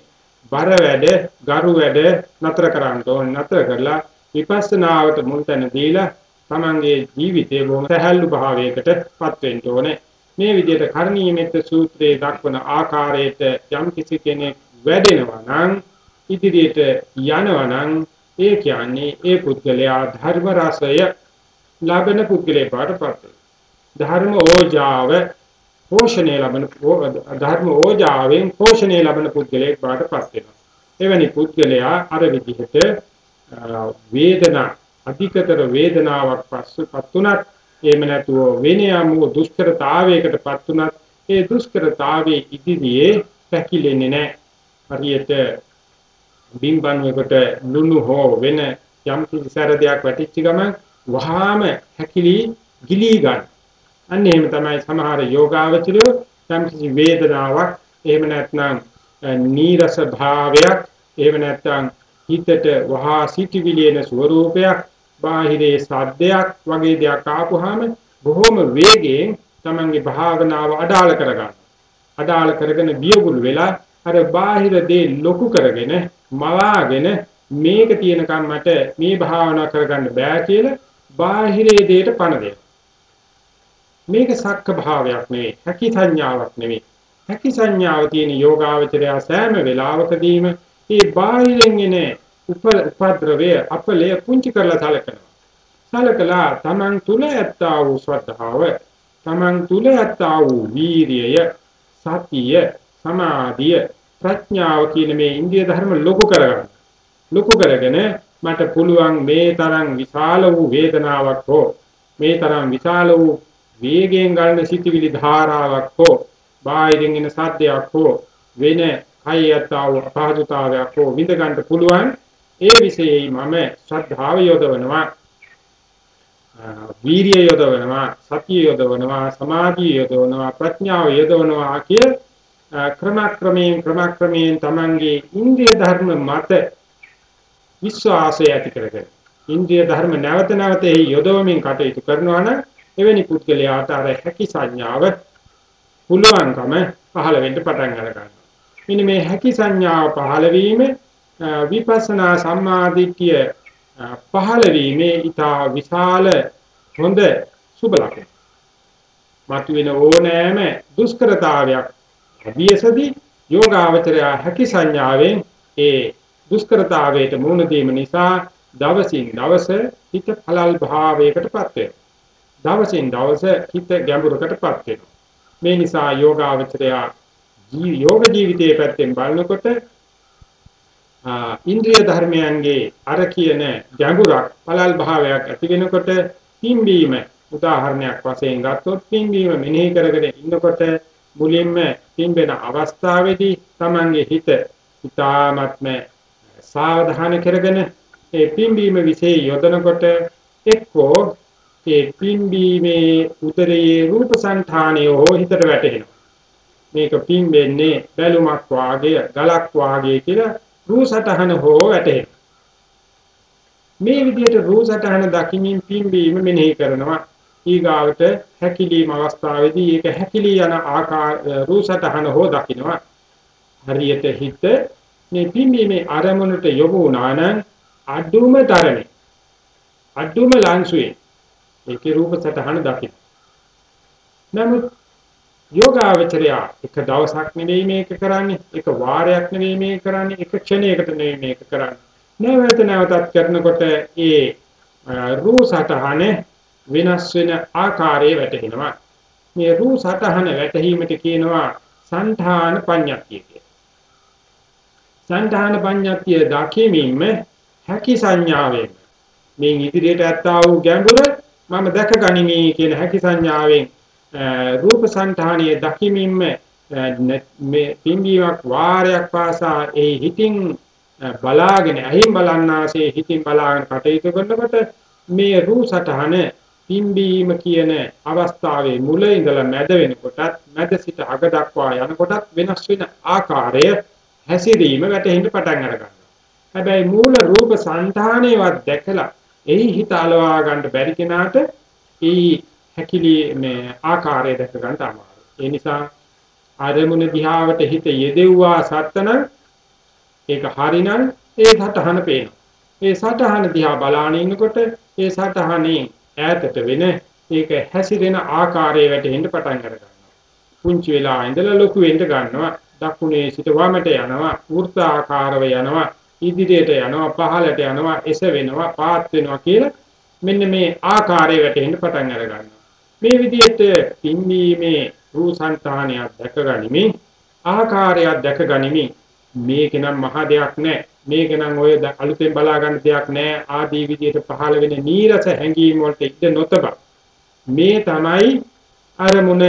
බර වැඩ, ගරු වැඩ නතර කරන්න ඕනේ. නතර කරලා විපස්සනාවට මුල් තැන දීලා තමන්ගේ ජීවිතේ බොහොම සැහැල්ලු භාවයකටපත් වෙන්න ඕනේ. මේ විදිහට කරණීයමෙත් සූත්‍රයේ දක්වන ආකාරයට යම් කිසි කෙනෙක් වැඩෙනවා නම් ඉදිරියට යනවා නම් ඒ කියන්නේ ඒ පුද්ගලයා ධර්ම රසය ලබන පුද්ගලයා පාටපත් ධර්ම ඕජාව පෝෂණය ලබන ධර්ම ඕජාවෙන් පෝෂණය ලබන පුද්ගලයෙක් පාටපත් වෙනවා එවැනි පුද්ගලයා අර විදිහට වේදනා අධිකතර වේදනාවක් පස්සුපත් උනත් එහෙම නැතුව වෙන යම් දුෂ්කරතාවයකටපත් උනත් ඒ දුෂ්කරතාවයේ ඉදිරියේ පැකිලෙන්නේ නැහැ හරියට බිම්බන්වෙකට ලුණු හෝ වෙන යම් කිසි සැරදයක් වැටිච්ච ගමන් වහාම හැකිලි ගිලී ගන්න. අන්න එහෙම තමයි සමහර යෝගාවචරය යම් කිසි වේදනාවක් එහෙම නැත්නම් නීරස භාවයක් එහෙම නැත්නම් හිතට වහා සිටිවිලින ස්වરૂපයක් බාහිරේ සද්දයක් වගේ දෙයක් ආපුවාම බොහොම වේගයෙන් තමන්ගේ භාවනාව අඩාල කරගන්න. අඩාල කරගෙන බියගුල් වෙලා අර බාහිර දේ ලොකු කරගෙන මවාගෙන මේක තියෙනකම් මට මේ භාවනා කරගන්න බෑ කියලා බාහිරේ දෙයට පණ දෙනවා. මේක සක්ක භාවයක් නෙවෙයි, හැකි සංඥාවක් නෙවෙයි. හැකි සංඥාව තියෙන යෝගාවචරය සෑම වෙලාවකදීම මේ බාහිරින් එන උපද්‍රවය අපලය පුංචි කරලා සලකනවා. සලකලා Taman තුල ඇත්තා වූ ශ්‍රද්ධාව, Taman තුල ඇත්තා වූ වීරිය, සතිය, සමාධිය, ප්‍රඥාව කියන මේ ඉන්දිය ධර්ම ලොකු කරගන්න. ලොකු කරගෙන මට පුළුවන් මේ තරම් විශාල වූ වේදනාවක් හෝ මේ තරම් විශාල වූ වේගයෙන් ගන්න සිටිවිලි ධාරාවක් හෝ බාහිරින් එන සද්දයක් හෝ වෙන කයයතාව අපහසුතාවයක් හෝ විඳ ගන්න පුළුවන්. ඒ විශේෂයි මම ශ්‍රද්ධාව යොදවනවා. වීරිය යොදවනවා සතිය යොදවනවා සමාධිය යොදවනවා ප්‍රඥාව යොදවනවා කිය ක්‍රමක්‍රමයෙන් ක්‍රමක්‍රමයෙන් Tamange ඉන්ද්‍රිය ධර්ම මත විශ්වාසය ඇති කරගෙන ඉන්ද්‍රිය ධර්ම නැවත නැවත එහි යොදවමින් කටයුතු කරනවා නම් එවැනි පුද්ගලයාට අර හැකි සංඥාව පුළුවන්කම පහළ වෙන්න පටන් ගන්නවා. මෙන්න මේ හැකි සංඥාව පහළ වීම විපස්සනා සම්මාදිට්ඨිය පහළ වීමේ ඊටා විශාල හොඳ සුබ ලක්ෂණ. මතුවෙන ඕනෑම දුෂ්කරතාවයක් අභියසදී යෝගාවචරය හැකි සංඥාවෙන් ඒ දුෂ්කරතාවයට මුහුණ දීම නිසා දවසින් දවස හිත පළල් භාවයකටපත් වෙනවා. දවසින් දවස හිත ගැඹුරකටපත් වෙනවා. මේ නිසා යෝගාවචරයා යෝග ජීවිතයේ පැත්තෙන් බලනකොට ඉන්ද්‍රිය ධර්මයන්ගේ අර කියන ගැඹුරක් පළල් භාවයක් ඇති වෙනකොට පිම්බීම උදාහරණයක් වශයෙන් ගත්තොත් පිම්බීම මෙනෙහි කරගෙන ඉන්නකොට මුලින්ම පිම්බෙන අවස්ථාවේදී Tamange හිත ඊ타ත්ම සාවධාන කරගෙන ඒ පිම්බීම વિશે යොදනකොට එක්කෝ ඒ පිම්බීමේ උදරයේ රූප సంతානය හෝ හිතට වැටෙනවා. මේක පිම්බෙන්නේ බැලුමක් වාගේ ගලක් වාගේ කියලා රූසටහන හෝ වැටෙනවා. මේ විදිහට රූසටහන දකිමින් පිම්බීම මෙනෙහි කරනවා. ඊගාවට හැකිලීම අවස්ථාවේදී ඒක හැකිලී යන ආකාර රූසටහන හෝ දකින්නවා හරියට හිත මේ පිම්බීමේ අරමුණට යොමු වුණා නම් අඩුම තරමේ අඩුම ලංසුවේ ඒකේ රූප සටහන දකින්න නමුත් යෝගාවචරය එක දවසක් නෙවෙයි මේක කරන්නේ එක වාරයක් නෙවෙයි මේක කරන්නේ එක ක්ෂණයකට නෙවෙයි මේක කරන්නේ නැවත නැවතත් කරනකොට ඒ රූප සටහනේ වෙනස් වෙන ආකාරයේ වැටෙනවා. මේ රූ සතහන වැටහීමට කියනවා සංධාන පඤ්ඤාතිය කියලා. සංධාන පඤ්ඤාතිය දකිමින්ම හැකි සංඥාවෙන් මේ ඉදිරියට ඇත්තා වූ ගැඹුර මම දැක ගනිමි කියන හැකි සංඥාවෙන් රූප සංධානිය දකිමින්ම මේ පිම්බීමක් වාරයක් පාසා ඒ හිතින් බලාගෙන ඇහිම් බලන්නාසේ හිතින් බලාගෙන කටයුතු කරනකොට මේ රූප සටහන පිම්බීම කියන අවස්ථාවේ මුල ඉඳලා මැද වෙනකොටත් මැද සිට අග දක්වා යනකොටත් වෙනස් වෙන ආකාරය හැසිරීම වැටෙන්න පටන් අරගන්නවා. හැබැයි මූල රූප సంతානේවත් දැකලා එහි හිත අලවා ගන්න බැරි කෙනාට එහි හැකිලි මේ ආකාරය දැක ගන්න අමාරුයි. ඒ නිසා අරමුණ දිහාවට හිත යෙදෙව්වා සත්තන ඒක හරිනම් ඒ සටහන පේනවා. ඒ සටහන දිහා බලාගෙන ඉන්නකොට ඒ සටහනේ ඈතට වෙන ඒක හැසිරෙන ආකාරය වැටෙන්න පටන් ගන්නවා. පුංචි වෙලා ඉඳලා ලොකු වෙන්න ගන්නවා. දකුණේ සිට වමට යනවා. වෘත්තාකාරව යනවා. ඉදිරියට යනවා. පහළට යනවා. එස වෙනවා. පාත් වෙනවා කියලා මෙන්න මේ ආකාරය වැටෙන්න පටන් අර ගන්නවා. මේ විදිහට පින්වීමේ රූසංතානයක් දැක ගනිමින් ආකාරයක් දැක ගනිමින් මේක නම් මහ දෙයක් නෑ මේක නම් ඔය අලුතෙන් බලා ගන්න දෙයක් නෑ ආදී විදිහට පහළ වෙන නීරස හැඟීම් වලට ඉඩ නොතබ මේ තමයි අරමුණ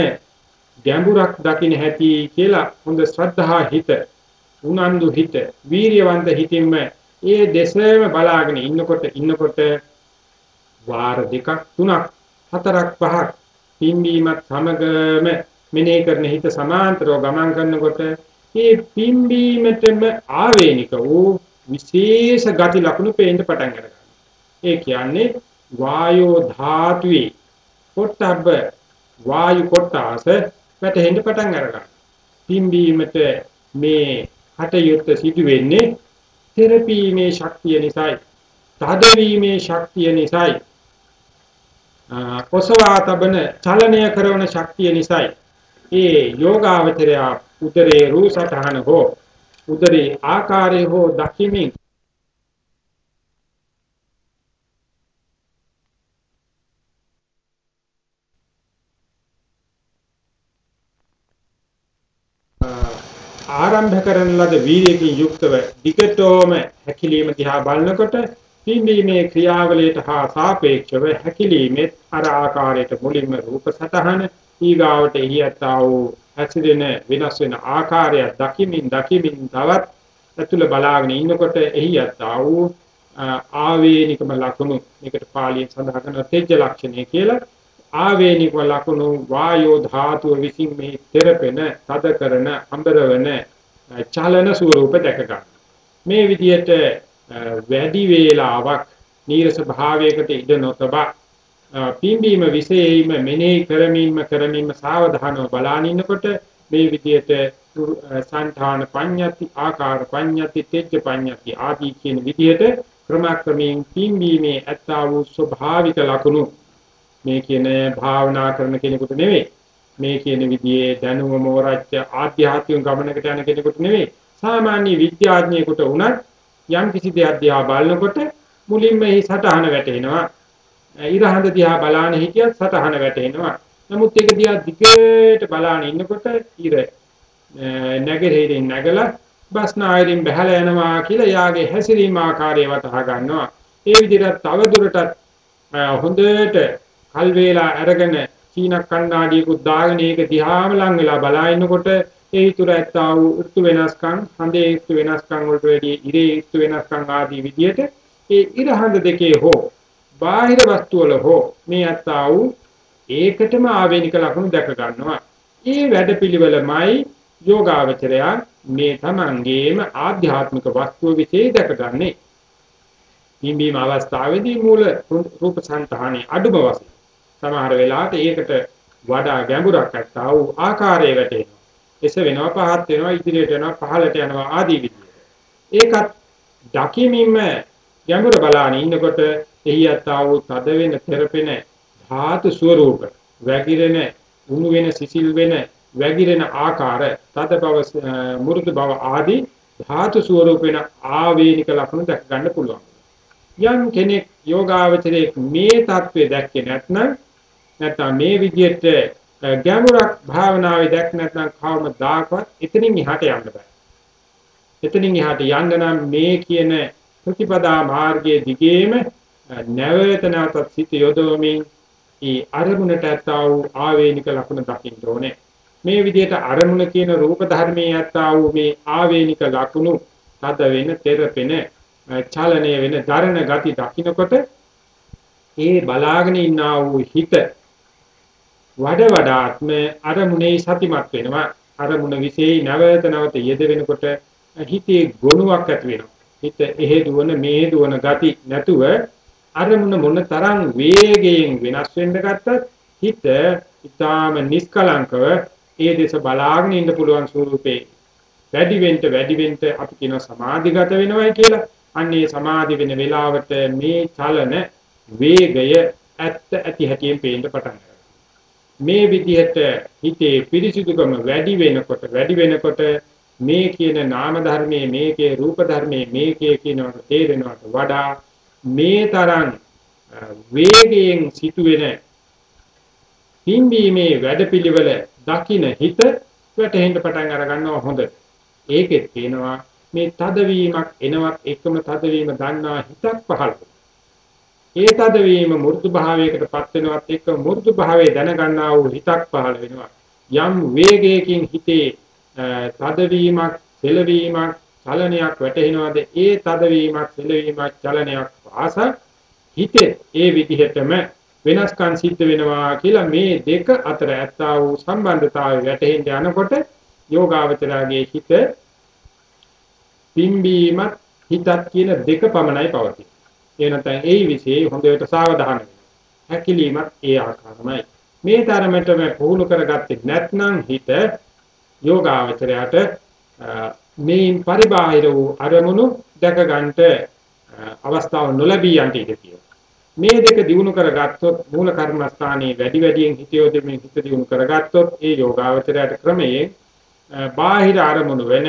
ගැඹුරක් දකින්න හැටි කියලා හොඳ ශ්‍රද්ධා හිත උනන්දු හිත වීරියවන්ත හිතින්ම ඒ දෙසම බලාගෙන ඉන්නකොට ඉන්නකොට වාර දෙකක් තුනක් හතරක් පහක් පිම්බීමත් සමගම මෙනෙහි කරන හිත සමාන්තරව ගමන් කරනකොට මේ පිම්බීමටම ආවේනික වූ විශේෂ ගති ලක්ෂණ පේන්න පටන් ගන්නවා. ඒ කියන්නේ වායෝ ධාතුවේ පොට්ටබ්බ වායු කොටස වැටෙන්න පටන් ගන්නවා. පිම්බීමට මේ හටයුත්ත සිදු වෙන්නේ තෙරපීමේ ශක්තිය නිසායි. තදවීමේ ශක්තිය නිසායි. ඔසවා තබන චලනය කරන ශක්තිය නිසායි. ඒ යෝගාවචරය උදරේ රූසතහන හෝ උදරේ ආකාරය හෝ දකිමින් ආරම්භ කරන ලද වීර්යකින් යුක්තව දිගටම හැකිලිම දිහා බලනකොට පිම්බීමේ ක්‍රියාවලියට හා සාපේක්ෂව හැකිලිමේ අර ආකාරයට මුලින්ම රූප සතහන ඊගාවට එහියතා වූ හැසිරෙන වෙනස් වෙන ආකාරය දකිමින් දකිමින් තවත් ඇතුළ බලාගෙන ඉන්නකොට එහියතා වූ ආවේනිකම ලක්ෂණ මේකට පාලියෙන් සඳහන් කරන තේජ ලක්ෂණය කියලා ආවේනික ලක්ෂණ වායෝ ධාතුව විසින් මේ තෙරපෙන තද කරන අඹරවන චලන ස්වරූප දැක ගන්න. මේ විදිහට වැඩි වේලාවක් නීරස භාවයකට ඉඩ නොතබා පිම්බීම විශේෂයෙන්ම මෙනෙහි කරමින්ම කරමින්ම සාවධානව බලාගෙන ඉන්නකොට මේ විදිහට සංඨාන පඤ්ඤති ආකාර පඤ්ඤති තෙජ්ජ පඤ්ඤති ආදී කියන විදිහට ක්‍රමක්‍රමයෙන් පිම්බීමේ ඇත්තා වූ ස්වභාවික ලක්ෂණ මේ කියන භාවනා කරන කෙනෙකුට නෙවෙයි මේ කියන විදිහේ දැනුම මෝරච්ච ආධ්‍යාත්මික ගමනකට යන කෙනෙකුට නෙවෙයි සාමාන්‍ය විද්‍යාඥයෙකුට වුණත් යම් කිසි දෙයක් දිහා බලනකොට මුලින්ම මේ සටහන වැටෙනවා ඉරහඳ දිහා බලාන හිටියත් සතහන වැටෙනවා. නමුත් ඒක දිහා දිගට බලාන ඉන්නකොට ඉර නැගෙරෙහින් නැගලා බස්නායරින් බහලා යනවා කියලා යාගේ හැසිරීම ආකාරය වටහා ගන්නවා. ඒ විදිහට තව දුරටත් හොඳට කල් වේලා අරගෙන චීන කණ්ණාඩියකුත් දාගෙන ඒක දිහාම ලං වෙලා බලා ඉන්නකොට ඒ ඉතුරු ඇත්තා වූ ඍතු වෙනස්කම්, හඳේ ඍතු වෙනස්කම් වලට වැඩි ඉරේ ඍතු වෙනස්කම් ආදී විදිහට ඒ ඉරහඳ දෙකේ හෝ බාහිර වස්තු වල හෝ මේ අත්තා වූ ඒකටම ආවේනික ලක්ෂණ දැක ගන්නවා. ඒ වැඩපිළිවෙලමයි යෝගාවචරය මේ තමන්ගේම ආධ්‍යාත්මික වස්තුව વિશે දැකගන්නේ. හිම්බීම අවස්ථාවේදී මූල රූප සංතහනේ අඩුම වශයෙන් සමහර වෙලාවට ඒකට වඩා ගැඹුරක් ඇත්තා වූ ආකාරයේ වැටෙනවා. එස වෙනවා පහත් වෙනවා ඉදිරියට යනවා පහළට යනවා ආදී විදිහට. ඒකත් දකිමින්ම ගැඹුර බලාන ඉන්නකොට එහි ඇත්තා වූ තද වෙන තෙරපෙන ධාතු ස්වરૂප වැగిරෙන උණු වෙන සිසිල් වෙන වැగిරෙන ආකාර තද බව මුරුදු බව ආදී ධාතු ස්වરૂප වෙන ආවේනික ලක්ෂණ දැක ගන්න පුළුවන්. යම් කෙනෙක් යෝගාවචරයේ මේ தત્ත්වය දැක්කේ නැත්නම් නැත්නම් මේ විදිහට ගැඹුරක් භාවනාවේ දැක් නැත්නම් කවමදාකවත් එතනින් එහාට යන්න බෑ එතනින් එහාට යන්න නම් මේ කියන ප්‍රතිපදා මාර්ගයේ දිගේම නැවත නැවතත් සිත යොදවමින් ඒ අරමුණට ඇත්තා වූ ආවේනික ලක්ෂණ දකින්න ඕනේ. මේ විදිහට අරමුණ කියන රූප ධර්මයේ ඇත්තා වූ මේ ආවේනික ලක්ෂණ තද වෙන, තෙරපෙන, චලනය වෙන, ධර්ණ ගති දකින්නකොට ඒ බලාගෙන ඉන්නා වූ හිත වඩ වඩාත්ම අරමුණේ සතිමත් වෙනවා. අරමුණ વિશે නැවත නැවත යෙද වෙනකොට හිතේ ගොනුවක් ඇති වෙනවා. හිත එහෙ දුවන මේ දුවන ගති නැතුව අරමුණ මොන තරම් වේගයෙන් වෙනස් වෙන්න ගත්තත් හිත ඊටාම නිස්කලංකව ඒ දෙස බලාගෙන ඉන්න පුළුවන් ස්වරූපේ වැඩි වෙන්න වැඩි වෙන්න අපි කියන සමාධිගත වෙනවයි කියලා. අන්නේ සමාධි වෙන වෙලාවට මේ චලන වේගය ඇත්ත ඇති හැටියෙන් පේන්න පටන් මේ විදිහට හිතේ පිරිසිදුකම වැඩි වෙනකොට වැඩි වෙනකොට මේ කියන නාම ධර්මයේ මේකේ රූප ධර්මයේ මේකේ කියනවට තේරෙනවට වඩා මේ තරම් වේගයෙන් සිදුවෙන පින්බීමේ වැඩපිළිවෙල දකින හිත වැටෙන්න පටන් අර ගන්නවා හොඳට. ඒකෙත් කියනවා මේ තදවීමක් එනවත් එකම තදවීම දන්නා හිතක් පහළ ඒ තදවීම මෘදු භාවයකටපත් වෙනවත් එක්ක මෘදු භාවයේ දැනගන්නා වූ හිතක් පහළ වෙනවා. යම් වේගයකින් හිතේ තදවීමක්, සෙලවීමක්, චලනයක් වැටෙනවාද ඒ තදවීමක්, සෙලවීමක්, චලනයක් වාස හිතේ ඒ විදිහටම වෙනස්කම් සිද්ධ වෙනවා කියලා මේ දෙක අතර ඇත්තා වූ සම්බන්ධතාවය වැටහෙන්න යනකොට යෝගාවචරයේ හිත පිම්බීමත් හිතත් කියන දෙක පමණයි පවතින්නේ. ඒ නැත්නම් ඒ විශේෂ හොඳට සාවධාන වෙනවා. හැකිලීමත් ඒ ආකාරමයි. මේ ධර්මයටම පුහුණු කරගත්තේ නැත්නම් හිත යෝගාවචරයට මේන් පරිබාහිර වූ අරමුණු දැක ගන්නට අවස්ථාව නොලැබී යන්ට ඉඩ තියෙනවා. මේ දෙක දිනු කරගත්තොත් මූල කර්මස්ථානයේ වැඩි වැඩියෙන් හිතියොදෙමින් හිත දිනු කරගත්තොත් ඒ යෝගාවචරයට ක්‍රමයෙන් බාහිර අරමුණු වෙන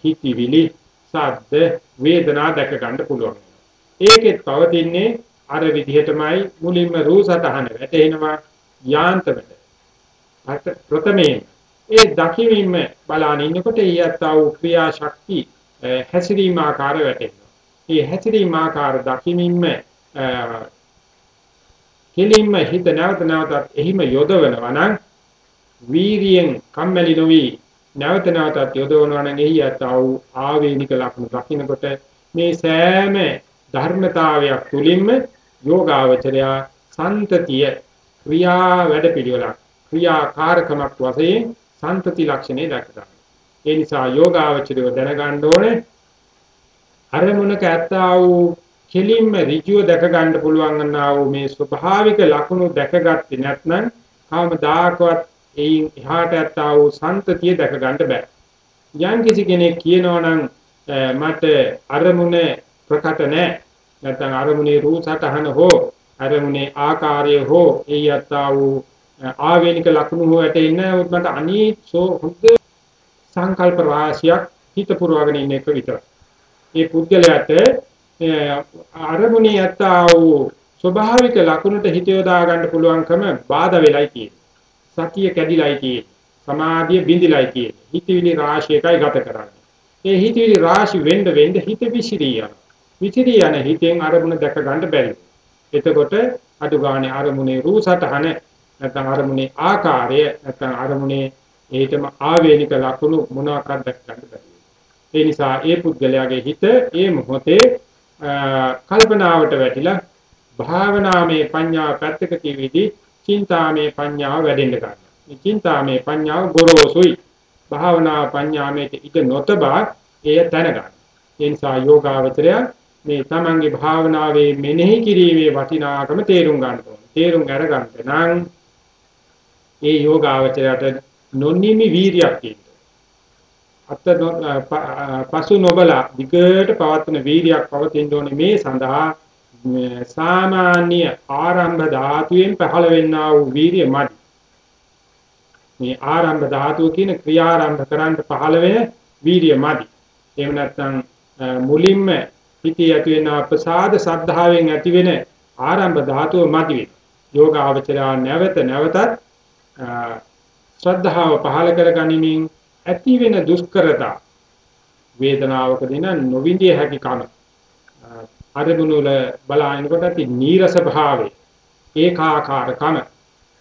හිතවිලි සද්ද වේදනා දැක ගන්න පුළුවන්. ඒකෙත් පවතින්නේ අර විදිහටමයි මුලින්ම රූසතහන වැටෙනවා යාන්තමට. ප්‍රථමයෙන් ඒ දකිමින්ම බලාන ඉන්නකොට ඊයත්තා වූ ක්‍රියා ශක්තිය හැසිරීම ආකාර වැටෙනවා. මේ හැසිරීම ආකාර දකිමින්ම කෙලින්ම හිත නැවත නැවතත් එහිම යොදවනවා නම් වීරියෙන් කම්මැලි නොවි නැවත නැවතත් යොදවනවා නම් එහි යතා වූ ආවේනික ලක්ෂණ දකින්නකොට මේ සෑම ධර්මතාවයක් තුලින්ම යෝගාවචරය සන්තතිය ක්‍රියා වැඩපිළිවෙලක් ක්‍රියාකාරකමක් වශයෙන් සන්තති ලක්ෂණේ දක්වනවා. ඒ නිසා යෝගාවචරය දැනගන්න ඕනේ අරමුණක ඇත්තා වූ කෙලින්ම ඍජුව දැක ගන්න පුළුවන් වන්නා වූ මේ ස්වභාවික ලක්ෂණ දැකගත්තේ නැත්නම් කවමදාකවත් එයින් එහාට ඇත්තා වූ සන්තතිය දැක ගන්න බෑ. යම් කිසි කෙනෙක් කියනවා නම් මට අරමුණ ප්‍රකට නැහැ. නැත්නම් අරමුණේ රූපසටහන හෝ අරමුණේ ආකාරය හෝ ඒ යත්තා වූ ආවේනික ලක්ෂණ හෝ ඇතෙන්නේ මට අනීසෝ හුද්ද සංකල්ප රාශියක් හිත පුරවගෙන ඉන්න එක විතරයි. ඒ පුද්ගලයාට අරමුණේ යත්තා වූ ස්වභාවික ලක්ෂණට හිත යොදා ගන්න පුළුවන්කම බාධා වෙලයි තියෙන්නේ. සතිය කැඩිලයි තියෙන්නේ. සමාධිය බිඳිලයි තියෙන්නේ. හිතවිලි රාශියකයි ගත කරන්නේ. ඒ හිතවිලි රාශි වෙන්න වෙන්න හිත විසිරී යනවා. විසිරී යන හිතෙන් අරමුණ දැක ගන්න බැරි. එතකොට අඩු ගානේ අරමුණේ රූසටහන නැත්නම් අරමුණේ ආකාරය නැත්නම් අරමුණේ ඒකම ආවේනික ලක්ෂණ මොනවාක්වත් දැක ගන්න බැහැ. ඒ නිසා ඒ පුද්ගලයාගේ හිත ඒ මොහොතේ කල්පනාවට වැටිලා භාවනාමේ පඤ්ඤාව පැත්තක තියවිදී චින්තාමේ පඤ්ඤාව වැඩෙන්න ගන්නවා. මේ චින්තාමේ පඤ්ඤාව ගොරෝසුයි. භාවනා පඤ්ඤාමේ ඉත නොතබා එය දැනගන්න. ඒ නිසා යෝගාවචරය මේ තමන්ගේ භාවනාවේ මෙනෙහි කිරීමේ වටිනාකම තේරුම් ගන්න ඕනේ. තේරුම් අරගන්න නම් ඒ යෝගාවචරයට නොනිමි වීරියක් තියෙනවා. අත පසු නොබලා විකට පවත්වන වීරියක් පවතින්න ඕනේ මේ සඳහා සාමාන්‍ය ආරම්භ ධාතුවෙන් පහළ වෙන්නා වූ වීරිය මදි. මේ ආරම්භ ධාතුව කියන ක්‍රියාරම්භ කරන්න පහළ වෙන වීරිය මදි. එහෙම නැත්නම් මුලින්ම පිටී ඇති වෙන ප්‍රසාද සද්ධාවෙන් ඇති වෙන ආරම්භ ධාතුව මදි වේ. යෝග ආචරය නැවත නැවතත් ශ්‍රද්ධාව පහළ කර ගනිමින් ඇති වෙන දුෂ්කරතා වේදනාවකදී නොවිඳිය හැකි කම අරමුණු වල බලාගෙනකොට ඇති නීරස භාවය ඒකාකාරකම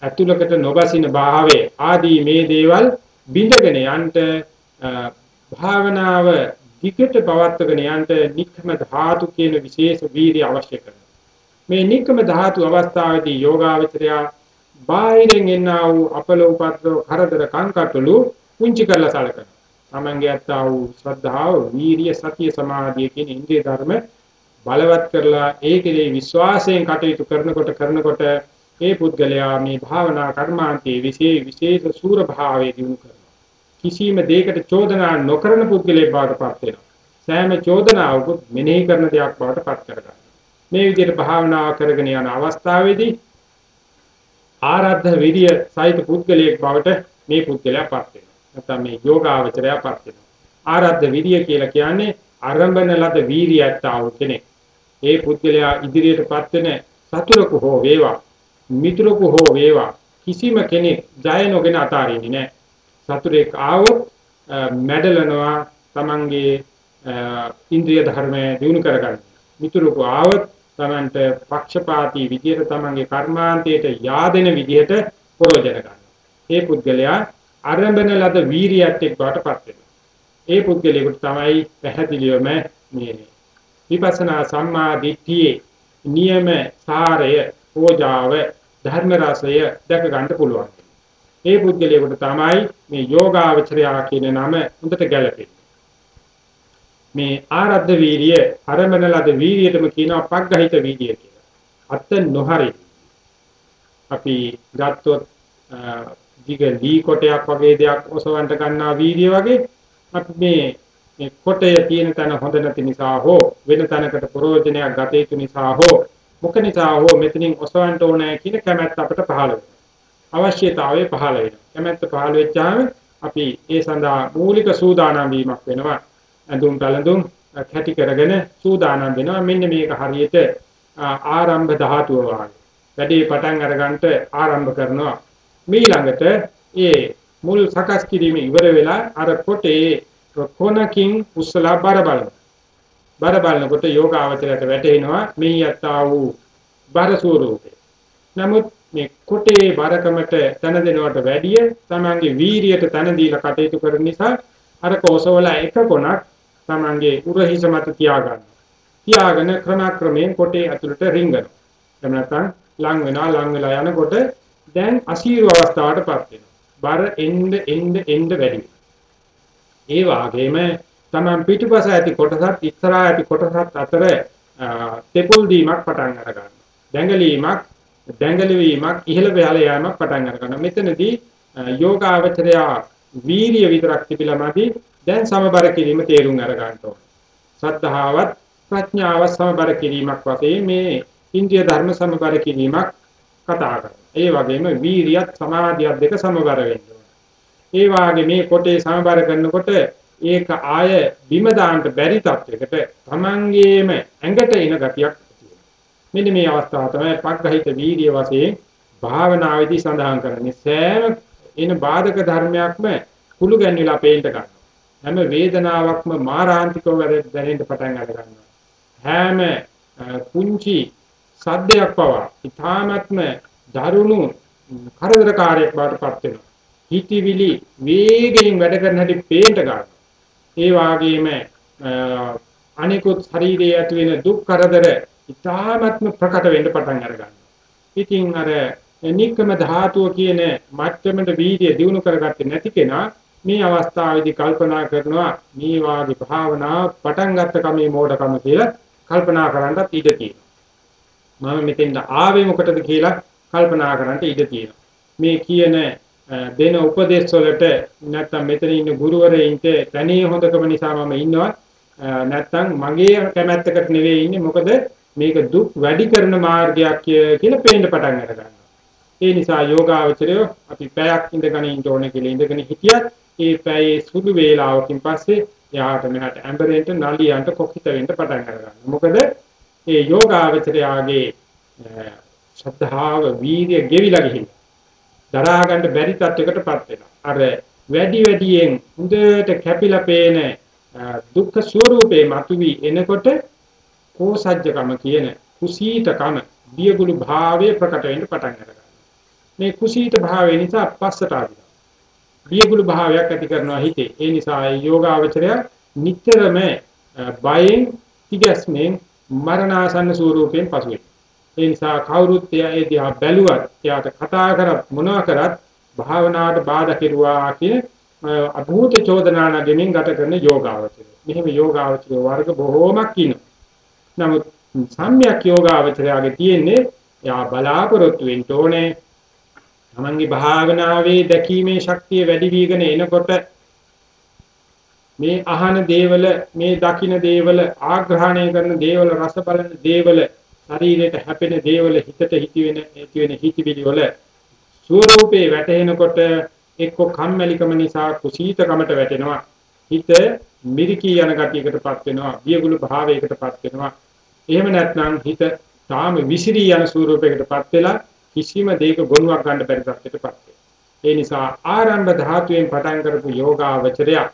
ඇතුළකට නොබසින භාවය ආදී මේ දේවල් බිඳගෙන යන්ට භාවනාව දිගට පවත්වගෙන යන්ට නික්කම ධාතු කියන විශේෂ වීර්ය අවශ්‍ය කරනවා මේ නික්කම ධාතු අවස්ථාවේදී යෝගාවචරය බාහිරින් එන්නා වූ අපල උපද්දව කරදර කංකටළු කුංචි කරලා සලකනවා තමන්ගේ අත්තා වූ ශ්‍රද්ධාව වීර්ය සතිය සමාධිය කියන ඉන්ද්‍රිය ධර්ම බලවත් කරලා ඒ කෙරේ විශ්වාසයෙන් කටයුතු කරනකොට කරනකොට ඒ පුද්ගලයා මේ භාවනා කර්මාන්තයේ විශේෂ විශේෂ සූර භාවයේ දිනු කරනවා. කිසිම දෙයකට චෝදනා නොකරන පුද්ගලයෙක් බවට පත් වෙනවා. සෑම චෝදනාවකුත් මෙනෙහි කරන දෙයක් බවට පත් කරගන්නවා. මේ විදිහට භාවනා කරගෙන යන අවස්ථාවේදී ආරද්ධ විරිය සහිත පුද්ගලයෙක් බවට මේ පුද්ගලයා පත් වෙනවා. නැත්නම් මේ යෝගාවචරයා පත් වෙනවා. ආරද්ධ විරිය කියලා කියන්නේ ආරම්භන ලද වීරියත්තාව කෙනෙක්. ඒ පුද්ගලයා ඉදිරියටපත් වෙන සතුරකු හෝ වේවා මිතුරකු හෝ වේවා කිසිම කෙනෙක් ජය නොගෙන අතාරින්නේ නැහැ. සතුරෙක් ආවොත් මැඩලනවා තමන්ගේ ඉන්ද්‍රිය ධර්මය දිනු කරගන්න. මිතුරකු ආවොත් තමන්ට පක්ෂපාතී විදියට තමන්ගේ කර්මාන්තයට yaadෙන විදියට ප්‍රයෝජන ගන්න. ඒ පුද්ගලයා ආරම්භන ලද වීරියත් එක්ක බාටපත් වෙනවා. ඒ පුද්ගලයාට තමයි පැහැදිලිවම මේ විපස්සනා සම්මා දිට්ඨියේ නියම සාරය, ඕජාව, ධර්ම රසය දැක ගන්න පුළුවන්. ඒ පුද්ගලයාට තමයි මේ යෝගාවචරයා කියන නම හොඳට ගැලපෙන්නේ. මේ ආරද්ධ වීර්ය, අරමන ලද වීර්යයටම කියනවා පග්ගහිත වීර්ය කියලා. අත්ත නොහරි. අපි ගත්තොත් දිග ලී කොටයක් වගේ දෙයක් ඔසවන්න ගන්නා වීර්ය වගේ අපි මේ මේ කොටය තියෙන තැන හොඳ නැති නිසා හෝ වෙන තැනකට ප්‍රයෝජනයක් ගත යුතු නිසා හෝ මොක නිසා හෝ මෙතනින් ඔසවන්න ඕනේ කියන කැමැත්ත අපිට පහළ වෙනවා. අවශ්‍යතාවය පහළ වෙනවා. කැමැත්ත පහළ වෙච්චාම අපි ඒ සඳහා මූලික සූදානම් වීමක් වෙනවා. ඇඳුම් පැළඳුම් කැටි කරගෙන සූදානම් වෙනවා. මෙන්න මේක හරියට ආරම්භ ධාතුව වගේ. වැඩි පටන් අරගන්නට ආරම්භ කරනවා. මීළඟට ඒ මුල් සකස් කිරීම ඉවර වෙලා අර පොටේ කොනකින් උස්සලා බර බලන. බර බලනකොට යෝගාවචරයට වැටෙනවා මේ යත්තා වූ බර ස්වරූපේ. නමුත් මේ කොටේ බරකමට තන දෙනවට වැඩිය තමන්ගේ වීරියට තන දීලා කටයුතු කරන නිසා අර කොසවල එක කොනක් තමන්ගේ උරහිස මත තියාගන්න. තියාගෙන ක්‍රමක්‍රමයෙන් කොටේ ඇතුළට රිංගනවා. එහෙම නැත්නම් ලං වෙනවා ලං වෙලා යනකොට දැන් අසීරු අවස්ථාවටපත් වෙනවා. බර එන්න එන්න එන්න වැඩි ඒ වාගේම තමන් පිටුපස ඇති කොටසත් ඉස්සරහා ඇති කොටසත් අතර තෙපුල් දීමක් පටන් අර ගන්නවා. දැඟලීමක් දැඟලවීමක් ඉහළ පහළ යාමක් පටන් අර ගන්නවා. මෙතනදී යෝගාවචරයා වීරිය විතරක් තිබිලාමදි දැන් සමබර කිරීම තේරුම් අර ගන්න ඕනේ. සද්ධාවත් ප්‍රඥාවත් සමබර කිරීමක් වශයෙන් මේ ඉන්ද්‍රිය ධර්ම සමබර කිරීමක් කතා කරනවා. ඒ වගේම වීරියත් සමාධියත් දෙක සමබර වෙන්න ඒ වාගේ මේ කොටේ සමබර කරනකොට ඒක ආය බිම දාන්න බැරි තත්යකට Tamangeema ඇඟට එන ගතියක් මෙන්න මේ අවස්ථාව තමයි පග්ගහිත වීර්ය වශයෙන් භාවනාවේදී සඳහන් කරන්නේ සෑම එන බාධක ධර්මයක්ම කුළු ගැන්විලා පේන්න ගන්නවා හැම වේදනාවක්ම මාරාන්තිකව දැනෙන්න පටන් ගන්නවා හැම කුංචි සද්දයක් පවා ඊ타ත්ම දරුණු කරදරකාරයක් බාටපත් වෙනවා. හිතවිලි වේගයෙන් වැඩ කරන හැටි පේන්න ගන්නවා. ඒ වාගේම අනිකුත් ශරීරයේ ඇති වෙන දුක් කරදර ඉතාමත්ම ප්‍රකට වෙන්න පටන් අරගන්නවා. ඉතින් අර නික්කම ධාතුව කියන මට්ටමට වීර්ය දිනු කරගත්තේ නැති කෙනා මේ අවස්ථාවේදී කල්පනා කරනවා මේ වාගේ භාවනා පටන් ගත්ත කමේ මෝඩකම කියලා කල්පනා කරන්නත් ඉඩ තියෙනවා. මම මෙතෙන්ට ආවේ මොකටද කියලා කල්පනා කරන්නට ඉඩ තියෙනවා. මේ කියන දෙන උපදේශ වලට නැත්තම් මෙතන ඉන්න ගුරුවරයින්ට තනිය හොඳකම නිසා මම ඉන්නවා. නැත්තම් මගේ කැමැත්තකට නෙවෙයි ඉන්නේ මොකද මේක දුක් වැඩි කරන මාර්ගයක් කියලා පේන්න පටන් අරගන්නවා. ඒ නිසා යෝගාවචරය අපි පැයක් ඉඳගෙන ඉන්න ඕනේ කියලා ඉඳගෙන හිටියත් ඒ පැයේ සුදු වේලාවකින් පස්සේ යාට මෙහාට ඇඹරෙන්ට නලියන්ට කොකිත වෙන්න පටන් ගන්නවා. මොකද ඒ යෝගාවචරයාගේ ශ්‍රද්ධාව වීර්ය ගෙවිලා ගිහින් දරා ගන්න බැරි තත්යකටපත් වෙනවා. අර වැඩි වැඩියෙන් හොඳට කැපිලා පේන දුක්ඛ ස්වરૂපේ මතුවි එනකොට කෝසජ්ජකම කියන කුසීතකම බියගුළු භාවය ප්‍රකට වෙන්න පටන් ගන්නවා. මේ කුසීත භාවය නිසා පස්සට ආවිලා. බියගුළු භාවයක් ඇති කරනවා හිතේ. ඒ නිසා යෝගාවචරය නිතරම බයෙන් තිගැස්මෙන් මරණාසන්න ස්වરૂපයෙන් පසුවේ. ඒ නිසා කවුරුත් එයා දිහා බැලුවත් එයාට කතා කරත් මොනවා කරත් භාවනාවට බාධා කෙරුවා කියන අභූත චෝදනා නැගෙමින් ගත කරන යෝගාවචරය. මෙහෙම යෝගාවචර වර්ග බොහෝමක් ඉන්නවා. නමුත් සම්‍යක් යෝගාවචරයගේ තියෙන්නේ යා බලාපොරොත්තු වෙන්න ඕනේ. තමන්ගේ භාවනාවේ දැකීමේ ශක්තිය වැඩි වීගෙන එනකොට මේ අහන දේවල මේ දකින දේවල ආග්‍රහණය කරන දේවල රස බලන දේවල ශරීරයට හැපෙන දේවල හිතට හිති වෙන ඇති වෙන හිතිවිලි වල ස්වરૂපේ වැටෙනකොට එක්ක කම්මැලිකම නිසා කුසීතකමට වැටෙනවා හිත මිරිකී යන ගතියකටපත් වෙනවා වියගුළු භාවයකටපත් වෙනවා එහෙම නැත්නම් හිත තාම විසිරී යන ස්වરૂපයකටපත් වෙලා කිසිම දෙයක ගොනුවක් ගන්න බැරි තත්ත්වයකටපත් වෙනවා ඒ නිසා ආරම්භ ධාතුවෙන් පටන් කරපු යෝගාවචරයක්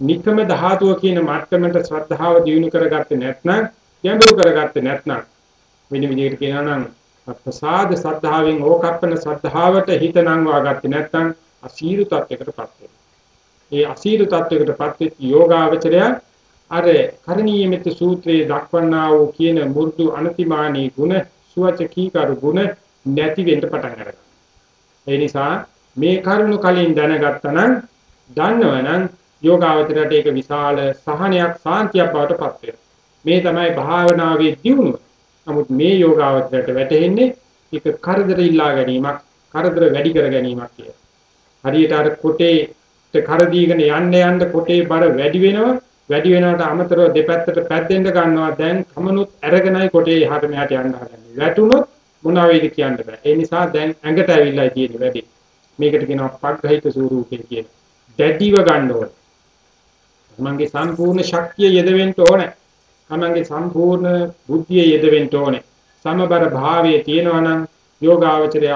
නිකම ධාතුව කියන මට්ටමට ශ්‍රද්ධාව දියුණු කරගත්තේ නැත්නම් ගැඹුරු කරගත්තේ නැත්නම් වෙන විදිහට කියනවා නම් ප්‍රසාද ශ්‍රද්ධාවෙන් ඕකප්පන ශ්‍රද්ධාවට හිත නංවා ගත්තේ නැත්නම් අසීරු තත්යකටපත් වෙනවා. ඒ අසීරු තත්යකටපත් වෙච්ච යෝගාවචරය අර කරණීය මෙත් සූත්‍රයේ දක්වන්නා වූ කියන මු르දු අනතිමානී ගුණ සුවචකීකරු ගුණ නැති වෙන්න පටන් ගන්නවා. ඒ නිසා මේ කරුණු කලින් දැනගත්තා නම් දන්නවනම් යෝගාවචරයට ඒක විශාල සහනයක් සාන්තියක් බවට පත් වෙනවා. මේ තමයි භාවනාවේ දියුණුව. නමුත් මේ යෝගාවචරයට වැටෙන්නේ ඒක කරදර ඉල්ලා ගැනීමක්, කරදර වැඩි කර ගැනීමක් කියලා. හරියට අර කොටේට කරදීගෙන යන්න යන්න කොටේ බර වැඩි වෙනවා. වැඩි වෙනවට අමතරව දෙපැත්තට පැද්දෙන්න ගන්නවා. දැන් කමනුත් අරගෙනයි කොටේ එහාට මෙහාට යන්න හදන්නේ. වැටුනොත් මොනවා වෙයිද කියන්න බෑ. ඒ නිසා දැන් ඇඟට ඇවිල්ලා තියෙන වැඩි. මේකට කියනවා පග්ගහිත ස්වරූපේ කියන. දැඩිව ගන්න ඕනේ. තමන්ගේ සම්පූර්ණ ශක්තිය යෙදවෙන්න ඕනේ. තමන්ගේ සම්පූර්ණ බුද්ධිය යෙදවෙන්න ඕනේ. සමබර භාවයේ තියෙනවා නම් යෝගාවචරය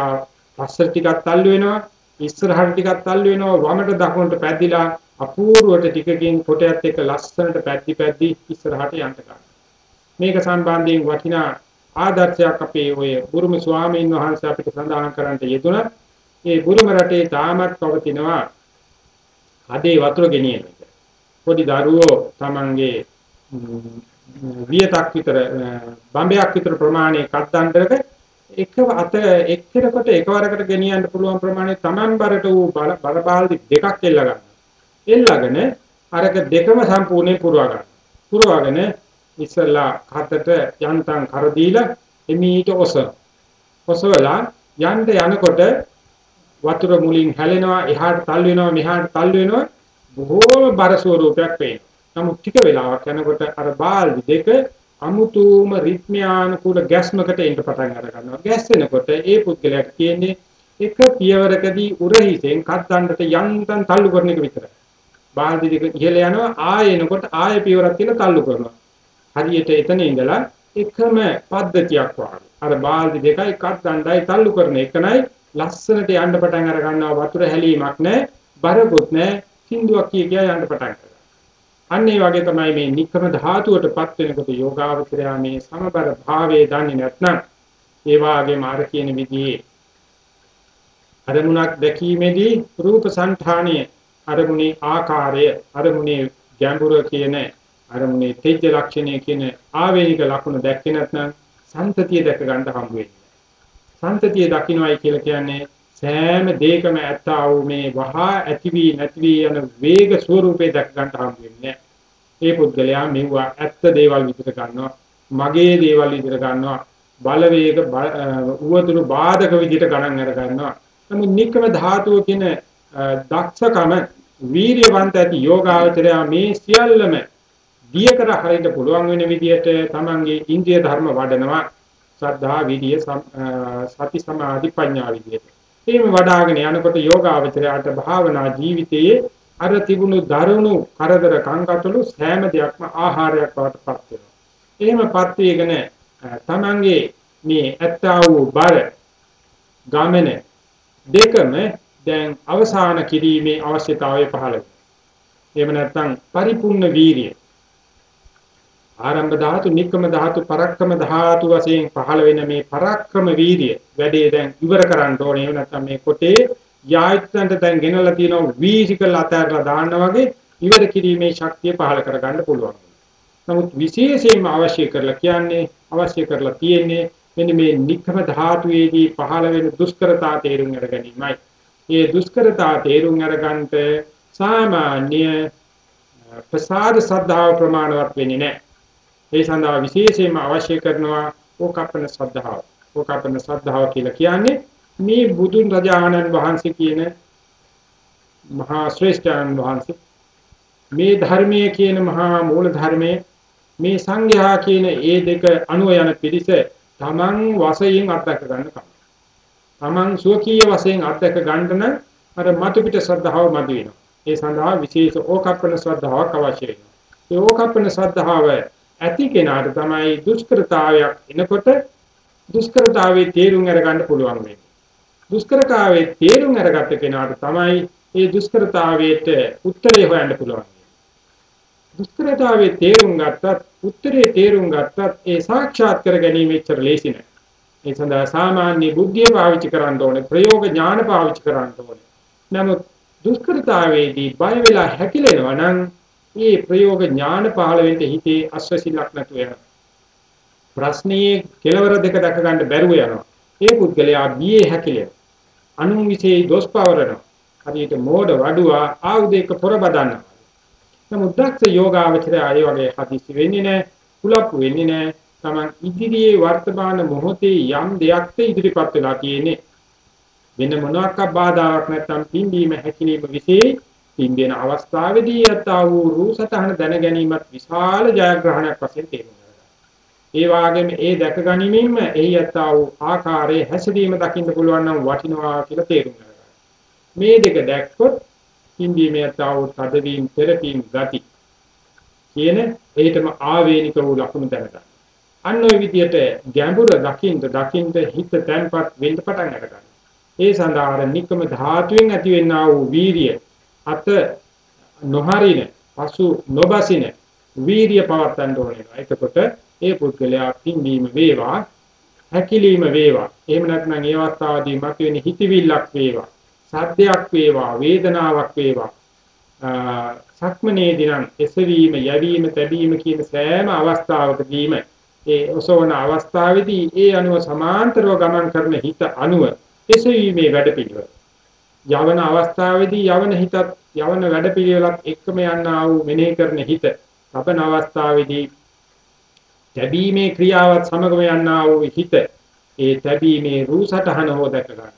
පස්සට ටිකක් තල්ලු වෙනවා, ඉස්සරහට ටිකක් තල්ලු වෙනවා, වමට දකුණට පැද්දිලා අපූර්වට ටිකකින් කොටයත් එක්ක ලස්සනට පැද්දි පැද්දි ඉස්සරහට යන්න ගන්නවා. මේක සම්බන්ධයෙන් වටිනා ආදර්ශයක් අපේ ඔය බුරුම ස්වාමීන් වහන්සේ අපිට සඳහන් කරන්නට යෙදුණා. ඒ බුරුම රටේ තාමත් පවතිනවා අදේ වතුර ගෙනියන පොඩි දරුවෝ Tamange වියතක් විතර බම්බයක් විතර ප්‍රමාණයක අත්දණ්ඩක එක අත එක්කෙනෙකුට එකවරකට ගෙනියන්න පුළුවන් ප්‍රමාණය Taman බරට වූ බර බාල්දි දෙකක් එල්ල ගන්න. එල්ලගෙන අරක දෙකම සම්පූර්ණයෙන් පුරවා ගන්න. පුරවාගෙන ඉස්සලා හතට යන්තම් කර දීලා එමීට ඔස. ඔසවලා යන්න යනකොට වතුර මුලින් හැලෙනවා එහාට තල් වෙනවා මෙහාට තල් වෙනවා බොහෝම බර ස්වරූපයක් පේනවා. නමුත් ටික වෙලාවක් යනකොට අර බාල්දි දෙක අමුතුම රිද්මයානුකූල ගැස්මකට එන්න පටන් අර ගන්නවා. ගැස්සෙනකොට ඒ පුද්ගලයාට කියන්නේ එක පියවරකදී උරහිසෙන් කද්දන්නට යන්තම් තල්ලු කරන එක විතරයි. බාල්දි දෙක ඉහළ යනවා ආයෙ එනකොට ආයෙ පියවරක් තියලා තල්ලු කරනවා. හරියට එතන ඉඳලා එකම පද්ධතියක් වගේ. අර බාල්දි දෙකයි කද්දණ්ඩයි තල්ලු කරන එකනයි ලස්සනට යන්න පටන් අර ගන්නවා වතුර හැලීමක් නැහැ, බරකුත් නැහැ. සින්දුවක් කිය කියා යන්න පටන් ගන්නවා. අන්න ඒ වගේ තමයි මේ නික්කම ධාතුවටපත් වෙනකොට යෝගාවචරය මේ සමබර භාවයේ දන්නේ නැත්නම් ඒ වාගේ මාර කියන විදිහේ අරමුණක් දැකීමේදී රූප సంతානිය අරමුණේ ආකාරය අරමුණේ ගැඹුර කියන අරමුණේ තේජ ලක්ෂණය කියන ආවේනික ලක්ෂණ දැක්කේ නැත්නම් සන්තතිය දැක ගන්න හම්බ වෙන්නේ. සන්තතිය දකින්නයි කියලා කියන්නේ සෑම දෙයකම ඇත්තා වූ මේ වහා ඇති වී නැති වී යන වේග ස්වරූපේ දැක ගන්න හම් වෙන්නේ. ඒ පුද්ගලයා මෙවුවා ඇත්ත දේවල් විතර ගන්නවා. මගේ දේවල් විතර ගන්නවා. බලවේග උවතුරු බාධක විදිහට ගණන් අර ගන්නවා. නමුත් නික්කම ධාතුව කියන දක්ෂකම වීර්යවන්ත ඇති යෝගාවචරය මේ සියල්ලම දියකර හරින්න පුළුවන් වෙන විදිහට තමන්ගේ ඉන්ද්‍රිය ධර්ම වඩනවා. ශ්‍රද්ධා, විරිය, සති, සමාධි, ප්‍රඥා විදිහට. එහෙම වඩ아가න යනකොට යෝගාවචරයට භාවනා ජීවිතයේ අර තිබුණු දරුණු කරදර කංකටොළු සෑම දෙයක්ම ආහාරයක් බවට පත් වෙනවා. එහෙමපත් වේගෙන තමන්ගේ මේ ඇත්තා වූ බර ගමන දෙකම දැන් අවසාන කිරීමේ අවශ්‍යතාවය පහළ වෙනවා. එහෙම නැත්නම් පරිපූර්ණ වීරිය ආරම්භ ධාතු, නික්කම ධාතු, පරක්කම ධාතු වශයෙන් පහළ වෙන මේ පරක්කම වීර්ය වැඩේ දැන් ඉවර කරන්න ඕනේ. නැත්නම් මේ කොටේ යායුත්තන්ට දැන් ගෙනලා තියෙන වීසිකල් අතහැරලා දාන්න වගේ ඉවර කිරීමේ ශක්තිය පහළ කරගන්න පුළුවන්. නමුත් විශේෂයෙන්ම අවශ්‍ය කරලා කියන්නේ අවශ්‍ය කරලා තියෙන්නේ මෙන්න මේ නික්කම ධාතුවේදී පහළ වෙන දුෂ්කරතා තේරුම් අරගැනීමයි. මේ දුෂ්කරතා තේරුම් අරගන්නට සාමාන්‍ය ප්‍රසාද සද්ධාව ප්‍රමාණවත් වෙන්නේ නැහැ. ඒ සඳහා විශේෂයෙන්ම අවශ්‍ය කරනවා ඕකප්පන ශ්‍රද්ධාව. ඕකපන ශ්‍රද්ධාව කියලා කියන්නේ මේ බුදුන් රජාණන් වහන්සේ කියන මහා ශ්‍රේෂ්ඨයන් වහන්සේ මේ ධර්මයේ කියන මහා මූල ධර්මයේ මේ සංඝයා කියන ඒ දෙක අනුව යන පිරිස තමන් වශයෙන් අත්දැක ගන්න කම. තමන් සුවකීය වශයෙන් අත්දැක ගන්න නම් අර මතු පිට ශ්‍රද්ධාව මදි වෙනවා. ඒ සඳහා විශේෂ ඕකප්පන ශ්‍රද්ධාවක් අවශ්‍ය වෙනවා. ඒ ඕකප්පන ශ්‍රද්ධාව ඇති කෙනාට තමයි දුෂ්කරතාවයක් එනකොට දුෂ්කරතාවේ තේරුම් අරගන්න පුළුවන් වෙන්නේ. දුෂ්කරතාවේ තේරුම් අරගත්ත කෙනාට තමයි ඒ දුෂ්කරතාවයට උත්තරේ හොයන්න පුළුවන්. දුෂ්කරතාවේ තේරුම් ගත්තත් උත්තරේ තේරුම් ගත්තත් ඒ සාක්ෂාත් කර ගැනීම ඉච්චර ලේසි නෑ. ඒ සඳහා සාමාන්‍ය බුද්ධිය පාවිච්චි කරන්න ඕනේ, ප්‍රයෝග ඥාන පාවිච්චි කරන්න ඕනේ. නමුත් දුෂ්කරතාවේදී බය වෙලා හැකිලෙනවා නම් මේ ප්‍රයෝග ඥාන පහළ වෙන්න හිතේ අස්වැසිලක් නැතු වෙනවා. ප්‍රශ්නයේ කෙලවර දෙක දැක ගන්න බැරුව යනවා. ඒ පුද්ගලයා බියේ හැකිලෙන. අනුන් විසේ දොස් පවරනවා. හරියට මෝඩ වඩුවා ආයුධයක පොර බදන්නවා. නමුත් දක්ෂ යෝගාවචරය ආයේ වගේ හදිසි වෙන්නේ නැහැ, කුලප්පු වෙන්නේ නැහැ. Taman ඉදිරියේ වර්තමාන මොහොතේ යම් දෙයක්ද ඉදිරිපත් වෙලා තියෙන්නේ. වෙන මොනවාක් බාධාවක් නැත්නම් පිම්බීම හැකිලිම විශේෂ පිම්බෙන අවස්ථාවේදී යතා වූ රූසතහන දැන ගැනීමත් විශාල ජයග්‍රහණයක් වශයෙන් තේරුම් ඒ වාගේම ඒ දැක ගැනීමෙන්ම එහි යතා වූ ආකාරයේ හැසිරීම දකින්න පුළුවන් නම් වටිනවා කියලා තේරුම් ගන්නවා. මේ දෙක දැක්කොත් හින්දීමේ යතාව තදවීම පෙරපීම් ගති කියන එහෙටම ආවේනික වූ ලක්ෂණ දැනගන්න. අන්න ওই විදිහට ගැඹුර දකින්න දකින්න හිත තැන්පත් වෙන්න පටන් ගන්නවා. ඒ සඳහා අර නිකම ධාතුවෙන් ඇතිවෙනා වූ වීරිය අත නොහරින පසු නොබසින වීරිය පවත්තන්න ඕනේ. එතකොට ඒ පුද්ගලයා පින්වීම වේවා හැකිලිම වේවා. එහෙම නැත්නම් ඒ අවස්ථාවේදී මතුවෙන හිතවිල්ලක් වේවා. සද්දයක් වේවා වේදනාවක් වේවා සක්මනේදී නම් එසවීම යැවීම තැබීම කියන සෑම අවස්ථාවකදීම ඒ ඔසවන අවස්ථාවේදී ඒ අනුව සමාන්තරව ගමන් කරන හිත අනුව එසවීමේ වැඩපිළිවෙල යවන අවස්ථාවේදී යවන හිතත් යවන වැඩපිළිවෙලත් එක්කම යන්නා වූ මෙනෙහි කරන හිත තබන අවස්ථාවේදී තැබීමේ ක්‍රියාවත් සමගම යන්නා වූ හිත ඒ තැබීමේ රූසටහන හෝ දැක ගන්න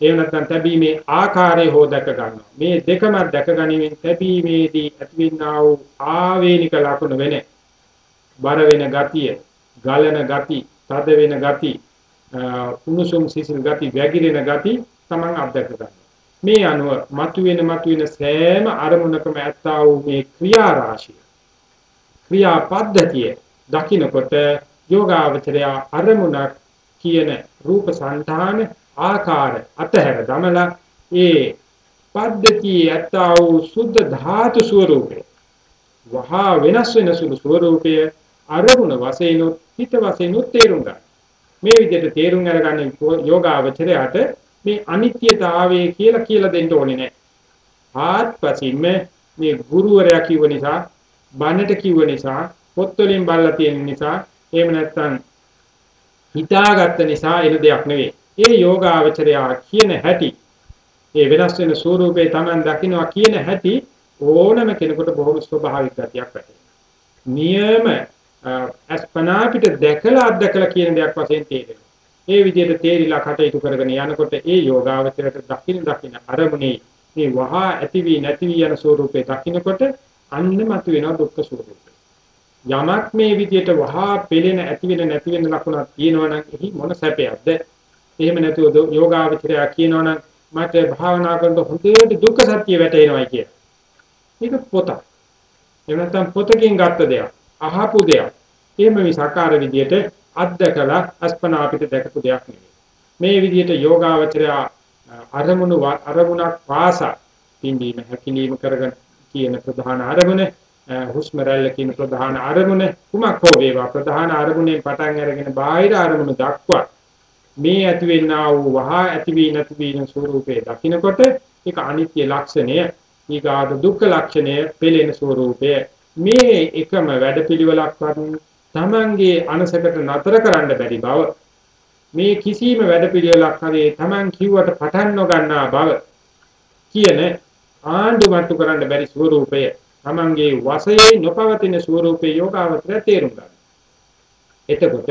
එහෙම නැත්නම් තැබීමේ ආකාරය හෝ දැක ගන්නවා. මේ දෙකම දැක ගැනීමෙන් තැබීමේදී ඇතිවෙනා වූ ආවේනික ලක්ෂණ වෙන බර වෙන ගතිය, ගලන ගති, තද වෙන ගති, කුණුසුම් සිසිල් ගති, වැగిරෙන ගති Taman අත්දැක ගන්නවා. මේ අනුව මතුවෙන මතුවෙන සෑම අරමුණකම ඇත්තා වූ මේ ක්‍රියාරාශිය ක්‍රියාපද්ධතිය දකින්කොට යෝගාවචරය අරමුණක් කියන රූප సంతාන ආකාර අතහැර දමලා ඒ පද්ධතියේ ඇත්තා වූ සුද්ධ ධාතු ස්වરૂපය වහා වෙනස් වෙන සුළු ස්වરૂපය අරමුණ වශයෙන් හිත වශයෙන් තේරුම් ගන්න. මේ විදිහට තේරුම් අරගන්න යෝගාවචරයට මේ අනිත්‍යතාවය කියලා කියලා දෙන්න ඕනේ නැහැ. ආත්පසින්ම මේ ගුරුවරයා කිව්ව නිසා, බණට කිව්ව නිසා, පොත්වලින් බලලා තියෙන නිසා, එහෙම නැත්නම් හිතාගත්ත නිසා එන දෙයක් නෙවෙයි. ඒ යෝගාවචරයා කියන හැටි ඒ වෙනස් වෙන ස්වરૂපේ Taman දකින්නවා කියන හැටි ඕනම කෙනෙකුට බොහොම ස්වභාවික ගතියක් වැටෙනවා. නියම අස්පනා පිට දැකලා අත්දකලා කියන දෙයක් වශයෙන් තේරෙනවා. ඒ විදිහට තේරිලා කටයුතු කරගෙන යනකොට ඒ යෝගාවචරයට දකින්න දකින්න අරමුණේ මේ වහා ඇති වී නැති වී යන ස්වરૂපේ දකින්නකොට අන්නමතු වෙනවා දුක්ඛ ස්වરૂපය. යමක් මේ විදිහට වහා පෙළෙන ඇති වෙන නැති වෙන ලක්ෂණක් තියෙනවා නම් එහි මොන සැපයක්ද? එහෙම නැතුව යෝගාවචරය කියනවනම් මට භාවනා කරනකොට හොඳට දුක්ඛ සත්‍ය වැටහෙනවයි කිය. මේක පොත. එහෙම නැත්නම් පොතකින් ගත්ත දෙයක්. අහපු දෙයක්. එහෙම විසකාර විදියට අත්දකලා අස්පනා අපිට දැකපු දෙයක් නෙවෙයි. මේ විදියට යෝගාවචරය අරමුණු අරමුණක් පාසා පින්දීම හැකිලිම කරගෙන කියන ප්‍රධාන අරමුණ හුස්ම රැල්ල කියන ප්‍රධාන අරමුණ කුමක් හෝ වේවා ප්‍රධාන අරමුණෙන් පටන් අරගෙන බාහිර අරමුණු දක්වා මේ ඇති වෙන්නා වූ වහා ඇති වී නැති වීන ස්වરૂපේ දකින්නකොට ඒක අනිත්‍ය ලක්ෂණය ඊගාද දුක්ඛ ලක්ෂණය පෙළෙන ස්වરૂපය මේ එකම වැඩපිළිවෙලක් වරින් තමන්ගේ අනසකට නතර කරන්න බැරි බව මේ කිසිම වැඩපිළිවෙලක් හරි තමන් කිව්වට පටන් නොගන්නා බව කියන ආණ්ඩු මට්ටු කරන්න බැරි ස්වરૂපය තමන්ගේ වශයෙන් නොපවතින ස්වરૂපේ යෝගාවචරය තේරුම් ගන්න. එතකොට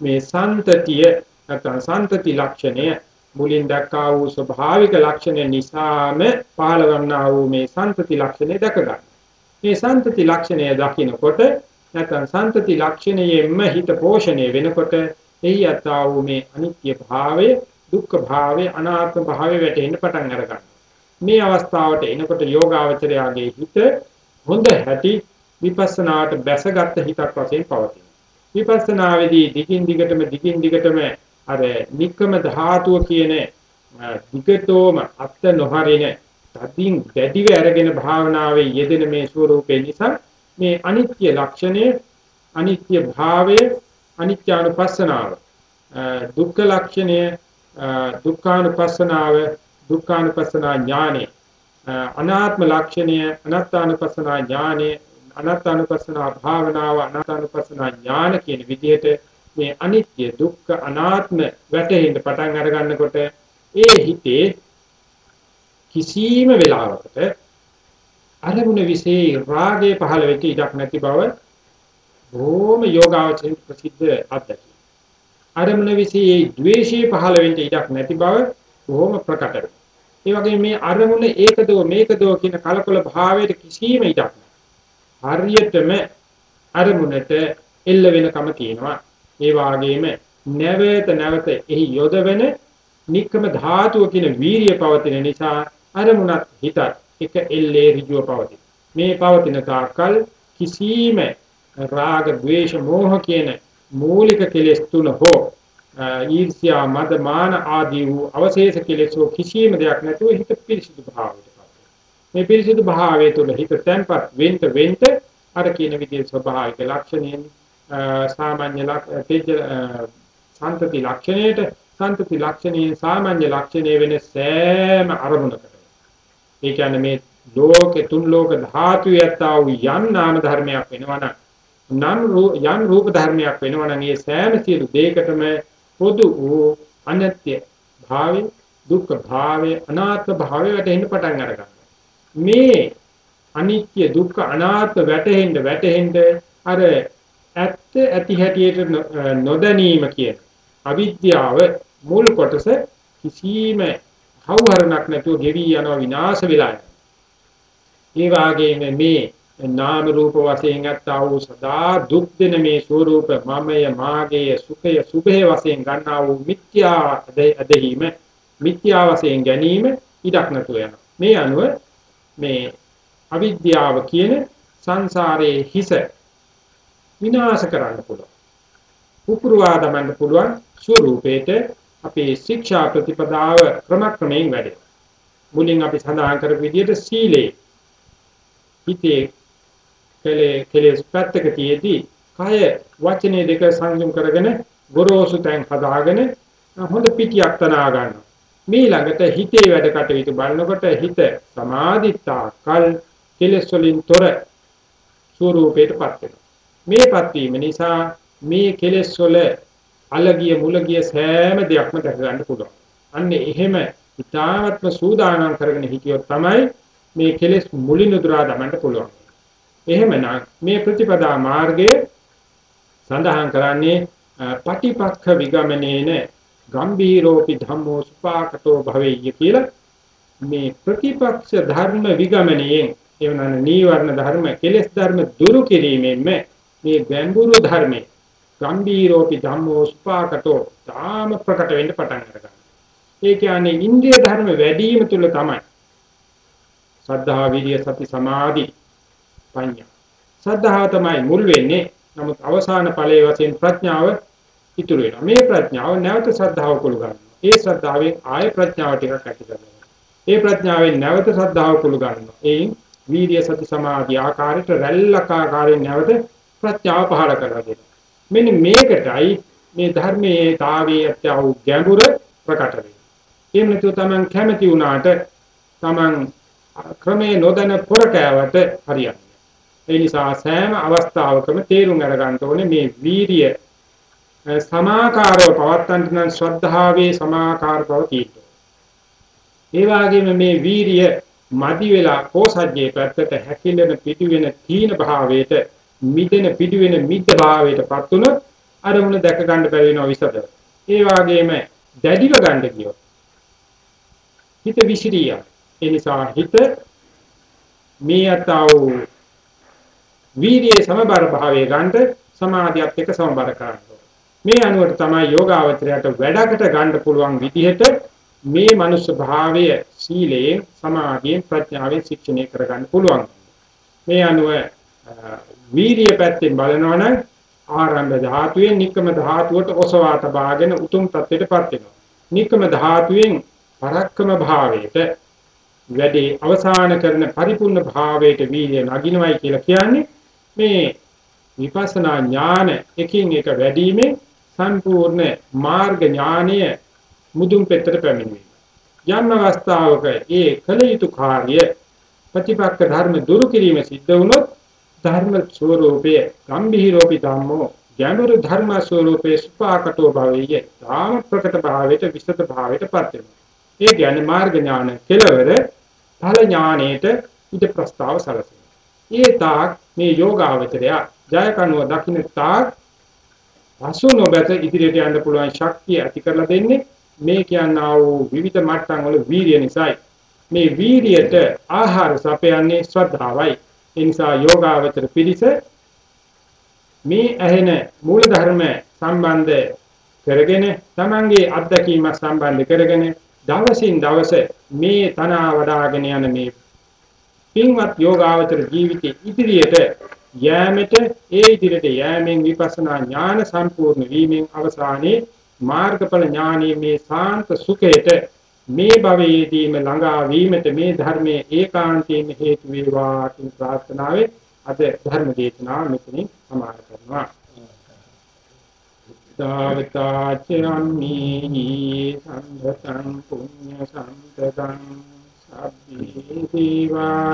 මේ සන්තතිය නැත්නම් සන්තති ලක්ෂණය මුලින් දැක්කා වූ ස්වභාවික ලක්ෂණය නිසාම පහළවන්නා වූ මේ සන්තති ලක්ෂණය දැක ගන්න. මේ සන්තති ලක්ෂණය දකිනකොට නැත්නම් සන්තති ලක්ෂණයෙන්ම හිත පෝෂණය වෙනකොට එහි යතා වූ මේ අනිත්‍ය භාවය, දුක්ඛ භාවය, අනාත්ම භාවය වැටෙන්න පටන් අරගන්නවා. මේ අවස්ථාවට එනකොට යෝගාවචරයාගේ හිත හොඳ හැටි විපස්සනාට බැසගත් හිතක් වශයෙන් පවතිනවා. විපස්සනාවේදී දිගින් දිගටම දිගින් දිගටම අර නික්කම ධාතුව කියන දිගටෝම අත්ත නොහරින තදින් දැඩිව අරගෙන භාවනාවේ යෙදෙන මේ ස්වરૂපේ නිසා මේ අනිත්‍ය ලක්ෂණය අනිත්‍ය භාවය අනිත්‍යානුපස්සනාව දුක්ඛ ලක්ෂණය දුක්ඛානුපස්සනාව දුක්ඛානුපස්සනා ඥානෙ අනාත්ම ලක්ෂණය අනාත්මානුපස්සනා ඥානෙ අනාත්මානුපස්සනා භාවනාව අනාත්මානුපස්සනා ඥාන කියන විදිහට මේ අනිත්‍ය දුක්ඛ අනාත්ම වැටහෙන්න පටන් අර ගන්නකොට ඒ හිතේ කිසිම වෙලාවකට අරමුණ વિશે රාගය පහළ වෙච්ච ඉඩක් නැති බව බොහොම යෝගාවචරින් ප්‍රසිද්ධ අත්දැකීම. අරමුණ વિશે ද්වේෂය පහළ වෙන්න ඉඩක් නැති බව බොහොම ප්‍රකට වෙනවා. ඒ වගේම මේ අරමුණ ඒකදෝ මේකදෝ කියන කලකොල භාවයට කිසිම ඉඩක් නැහැ. හරියටම අරමුණට එල්ල වෙනකම තියෙනවා. ඒ වාගේම නැවත නැවත එහි යොදවෙන නික්කම ධාතුව කියන වීරිය පවතින නිසා අරමුණත් හිතත් එක එල්ලේ ඍජුව පවතින. මේ පවතින තාක්කල් කිසිම රාග, ద్వේෂ, මෝහ කියන මූලික කෙලෙස් තුන හෝ ඊර්ෂ්‍යා, මද, මාන ආදී වූ අවශේෂ කෙලෙස් කිසිම දෙයක් නැතුව හිත පිරිසිදු භාවයට මේ පිරිසිදු භාවය තුළ හිත තැම්පත් වෙන්න වෙන්න අර කියන විදිහේ ස්වභාවික ලක්ෂණයෙන් සාමාන්‍ය තේජ සන්තති ලක්ෂණයට සන්තති ලක්ෂණයේ සාමාන්‍ය ලක්ෂණය වෙන සෑම අරමුණකට ඒ කියන්නේ මේ ලෝකේ තුන් ලෝක ධාතු යත්තා වූ යම් නාම ධර්මයක් වෙනවනම් නම් යම් රූප ධර්මයක් වෙනවනම් මේ සෑම සියලු දෙයකටම පොදු වූ අනත්‍ය භාවය දුක්ඛ භාවය අනාත්ම භාවය වැටෙන්න පටන් අරගන්නවා. මේ අනිත්‍ය දුක්ඛ අනාත්ම වැටෙන්න වැටෙන්න අර ඇත්ත ඇති හැටියට නොදැනීම කියන අවිද්‍යාව මුල් කොටස කිසිම හවුහරණක් නැතුව ගෙවි යනවා විනාශ වෙලා ඒ වාගේම මේ නාම රූප වශයෙන් ගත්තා වූ සදා දුක් දෙන මේ ස්වરૂප මමය මාගේ සුඛය සුභේ වශයෙන් ගන්නා වූ මිත්‍යා අධෙහිම මිත්‍යා වශයෙන් ගැනීම ඉඩක් නැතුව යනවා මේ අනුව මේ අවිද්‍යාව කියන සංසාරයේ හිස විනාශ කරන්න පුළුවන්. පුපුරවා දමන්න පුළුවන් ස්වરૂපේට අපේ ශික්ෂා ප්‍රතිපදාව ක්‍රමක්‍රමයෙන් වැඩේ. මුලින් අපි සඳහන් කරපු විදිහට සීලේ හිතේ කෙලේ කෙලෙස් පැත්තක තියේදී කය වචනේ දෙක සංයම් කරගෙන ගොරෝසු තැන් හදාගෙන හොඳ පිටියක් තනා ගන්නවා. මේ ළඟට හිතේ වැඩ කටයුතු බලනකොට හිත සමාධිත්තා කල් කෙලෙස් වලින් තොර ස්වરૂපයටපත් වෙනවා. මේපත් වීම නිසා මේ කෙලෙස් වල අලගිය මුලගිය සෑම දෙයක්ම දැක ගන්න පුළුවන්. අන්න එහෙම ඊ타ත්ම සූදානම් කරගෙන හිටියොත් තමයි මේ කෙලෙස් මුලින් උදුරා දමන්න පුළුවන්. එහෙමනම් මේ ප්‍රතිපදා මාර්ගයේ සඳහන් කරන්නේ පටිපක්ඛ විගමනේන ගම්බීරෝපි ධම්මෝ සුපාකටෝ භවෙය්‍ය කියලා මේ ප්‍රතිපක්ෂ ධර්ම විගමනයෙන් එවනන නීවරණ ධර්ම කෙලෙස් ධර්ම දුරු කිරීමෙන්ම මේ ගැඹුරු ධර්මයේ ගම්බීරෝපි ධම්මෝ සුපාකටෝ තාම ප්‍රකට වෙන්න පටන් ගන්නවා. ඒ කියන්නේ ඉන්ද්‍රිය ධර්ම වැඩි වීම තුල තමයි සද්ධා විරිය සති සමාධි පඤ්ඤා. සද්ධාව තමයි මුල් වෙන්නේ. නමුත් අවසාන ඵලයේ වශයෙන් ප්‍රඥාව ඉතුරු වෙනවා. මේ ප්‍රඥාව නැවත ශ්‍රද්ධාව කුළු ගන්නවා. ඒ ශ්‍රද්ධාවෙන් ආය ප්‍රඥාව ටිකක් ඇති කරගන්නවා. ඒ ප්‍රඥාවෙන් නැවත ශ්‍රද්ධාව කුළු ගන්නවා. එයින් වීර්ය සති සමාධි ආකාරයට රැල්ලක ආකාරයෙන් නැවත ප්‍රඥාව පහළ කරලා දෙනවා. මෙන්න මේකටයි මේ ධර්මයේ තාවේ අත්‍යව ගැඹුර ප්‍රකට වෙන්නේ. එහෙම නැතුව Taman කැමති වුණාට Taman ක්‍රමේ නොදැන පොරකෑවට හරියන්නේ. ඒ නිසා සෑම අවස්ථාවකම තේරුම් අරගන්න ඕනේ මේ වීරිය සමාකාරව පවත්තන්ට නම් ශ්‍රද්ධාවේ සමාකාර බව තියෙනවා. ඒ වගේම මේ වීරිය මදි වෙලා කෝසජ්ජේ පැත්තට හැකිලෙන පිටුවෙන තීන භාවයට මිදෙන පිටුවෙන මිද්ද භාවයටපත් උනොත් අරමුණ දැක ගන්න බැරි වෙනවා විසද. ඒ වගේම දැඩිව ගන්න කියොත් හිත විසිරිය. ඒ නිසා හිත මේ අතව වීර්යයේ සමබර භාවයේ ගන්න සමාධියත් එක්ක සමබර කරන්න මේ අනුවට තමයි යෝගාවචරයට වැඩකට ගන්න පුළුවන් විදිහට මේ මනුෂ්‍ය භාවය සීලයෙන් සමාධියෙන් ප්‍රඥාවෙන් ශික්ෂණය කරගන්න පුළුවන්. මේ අනුව වීර්ය පැත්තෙන් බලනවනම් ආරම්භ ධාතුවේ නික්කම ධාතුවට ඔසවා තබාගෙන උතුම් තත්ත්වයටපත් වෙනවා. නික්කම ධාතුවෙන් පරක්කම භාවයට වැඩි අවසාන කරන පරිපූර්ණ භාවයට වීර්ය නගිනවයි කියලා කියන්නේ මේ විපස්සනා ඥාන එකින් එක වැඩිමේ සම්පූර්ණ මාර්ග ඥානය මුදුන් පෙත්තට පැමිණීම. යම් අවස්ථාවක ඒ කල යුතු කාර්ය ප්‍රතිපක්ක ධර්ම දුරු කිරීම සිද්ධ වුණොත් ධර්ම ස්වરૂපයේ ගම්භීරෝපි ධම්මෝ ගැඹුරු ධර්ම ස්වરૂපයේ සුපාකටෝ භවෙය ධාම ප්‍රකට භාවයට විසත භාවයටපත් වෙනවා. ඒ කියන්නේ මාර්ග ඥාන කෙලවර ඵල ඥානයේට ඊට ප්‍රස්තාව සැලසෙනවා. ඒ තාක් මේ යෝගාවචරය ජය කනුව දකින්න තාක් පසු නොබැත ඉදිරියට යන්න පුළුවන් ශක්තිය ඇති කරලා දෙන්නේ මේ කියනා වූ විවිධ මට්ටම් වල වීර්ය නිසායි. මේ වීර්යයට ආහාර සපයන්නේ ශ්‍රද්ධාවයි. ඒ නිසා යෝගාවචර පිළිස මේ ඇහෙන මූල ධර්ම සම්බන්ධ කරගෙන තමන්ගේ අත්දැකීම සම්බන්ධ කරගෙන දවසින් දවස මේ තන වඩාගෙන යන මේ පින්වත් යෝගාවචර ජීවිතයේ ඉදිරියට යෑමට ඒ ඉදිරියට යෑමෙන් විපස්සනා ඥාන සම්පූර්ණ වීමෙන් අවසානයේ මාර්ගඵල ඥානයේ මේ සාන්ත සුඛයට මේ භවයේදීම ළඟා වීමට මේ ධර්මයේ ඒකාන්තයෙන් හේතු වේවා කියන ප්‍රාර්ථනාවෙන් අද ධර්ම දේශනාව මෙතනින් සමාප්ත කරනවා. තාවතාචරම්මි සම්පතං පුඤ්ඤ සම්පතං සබ්බේ දීවා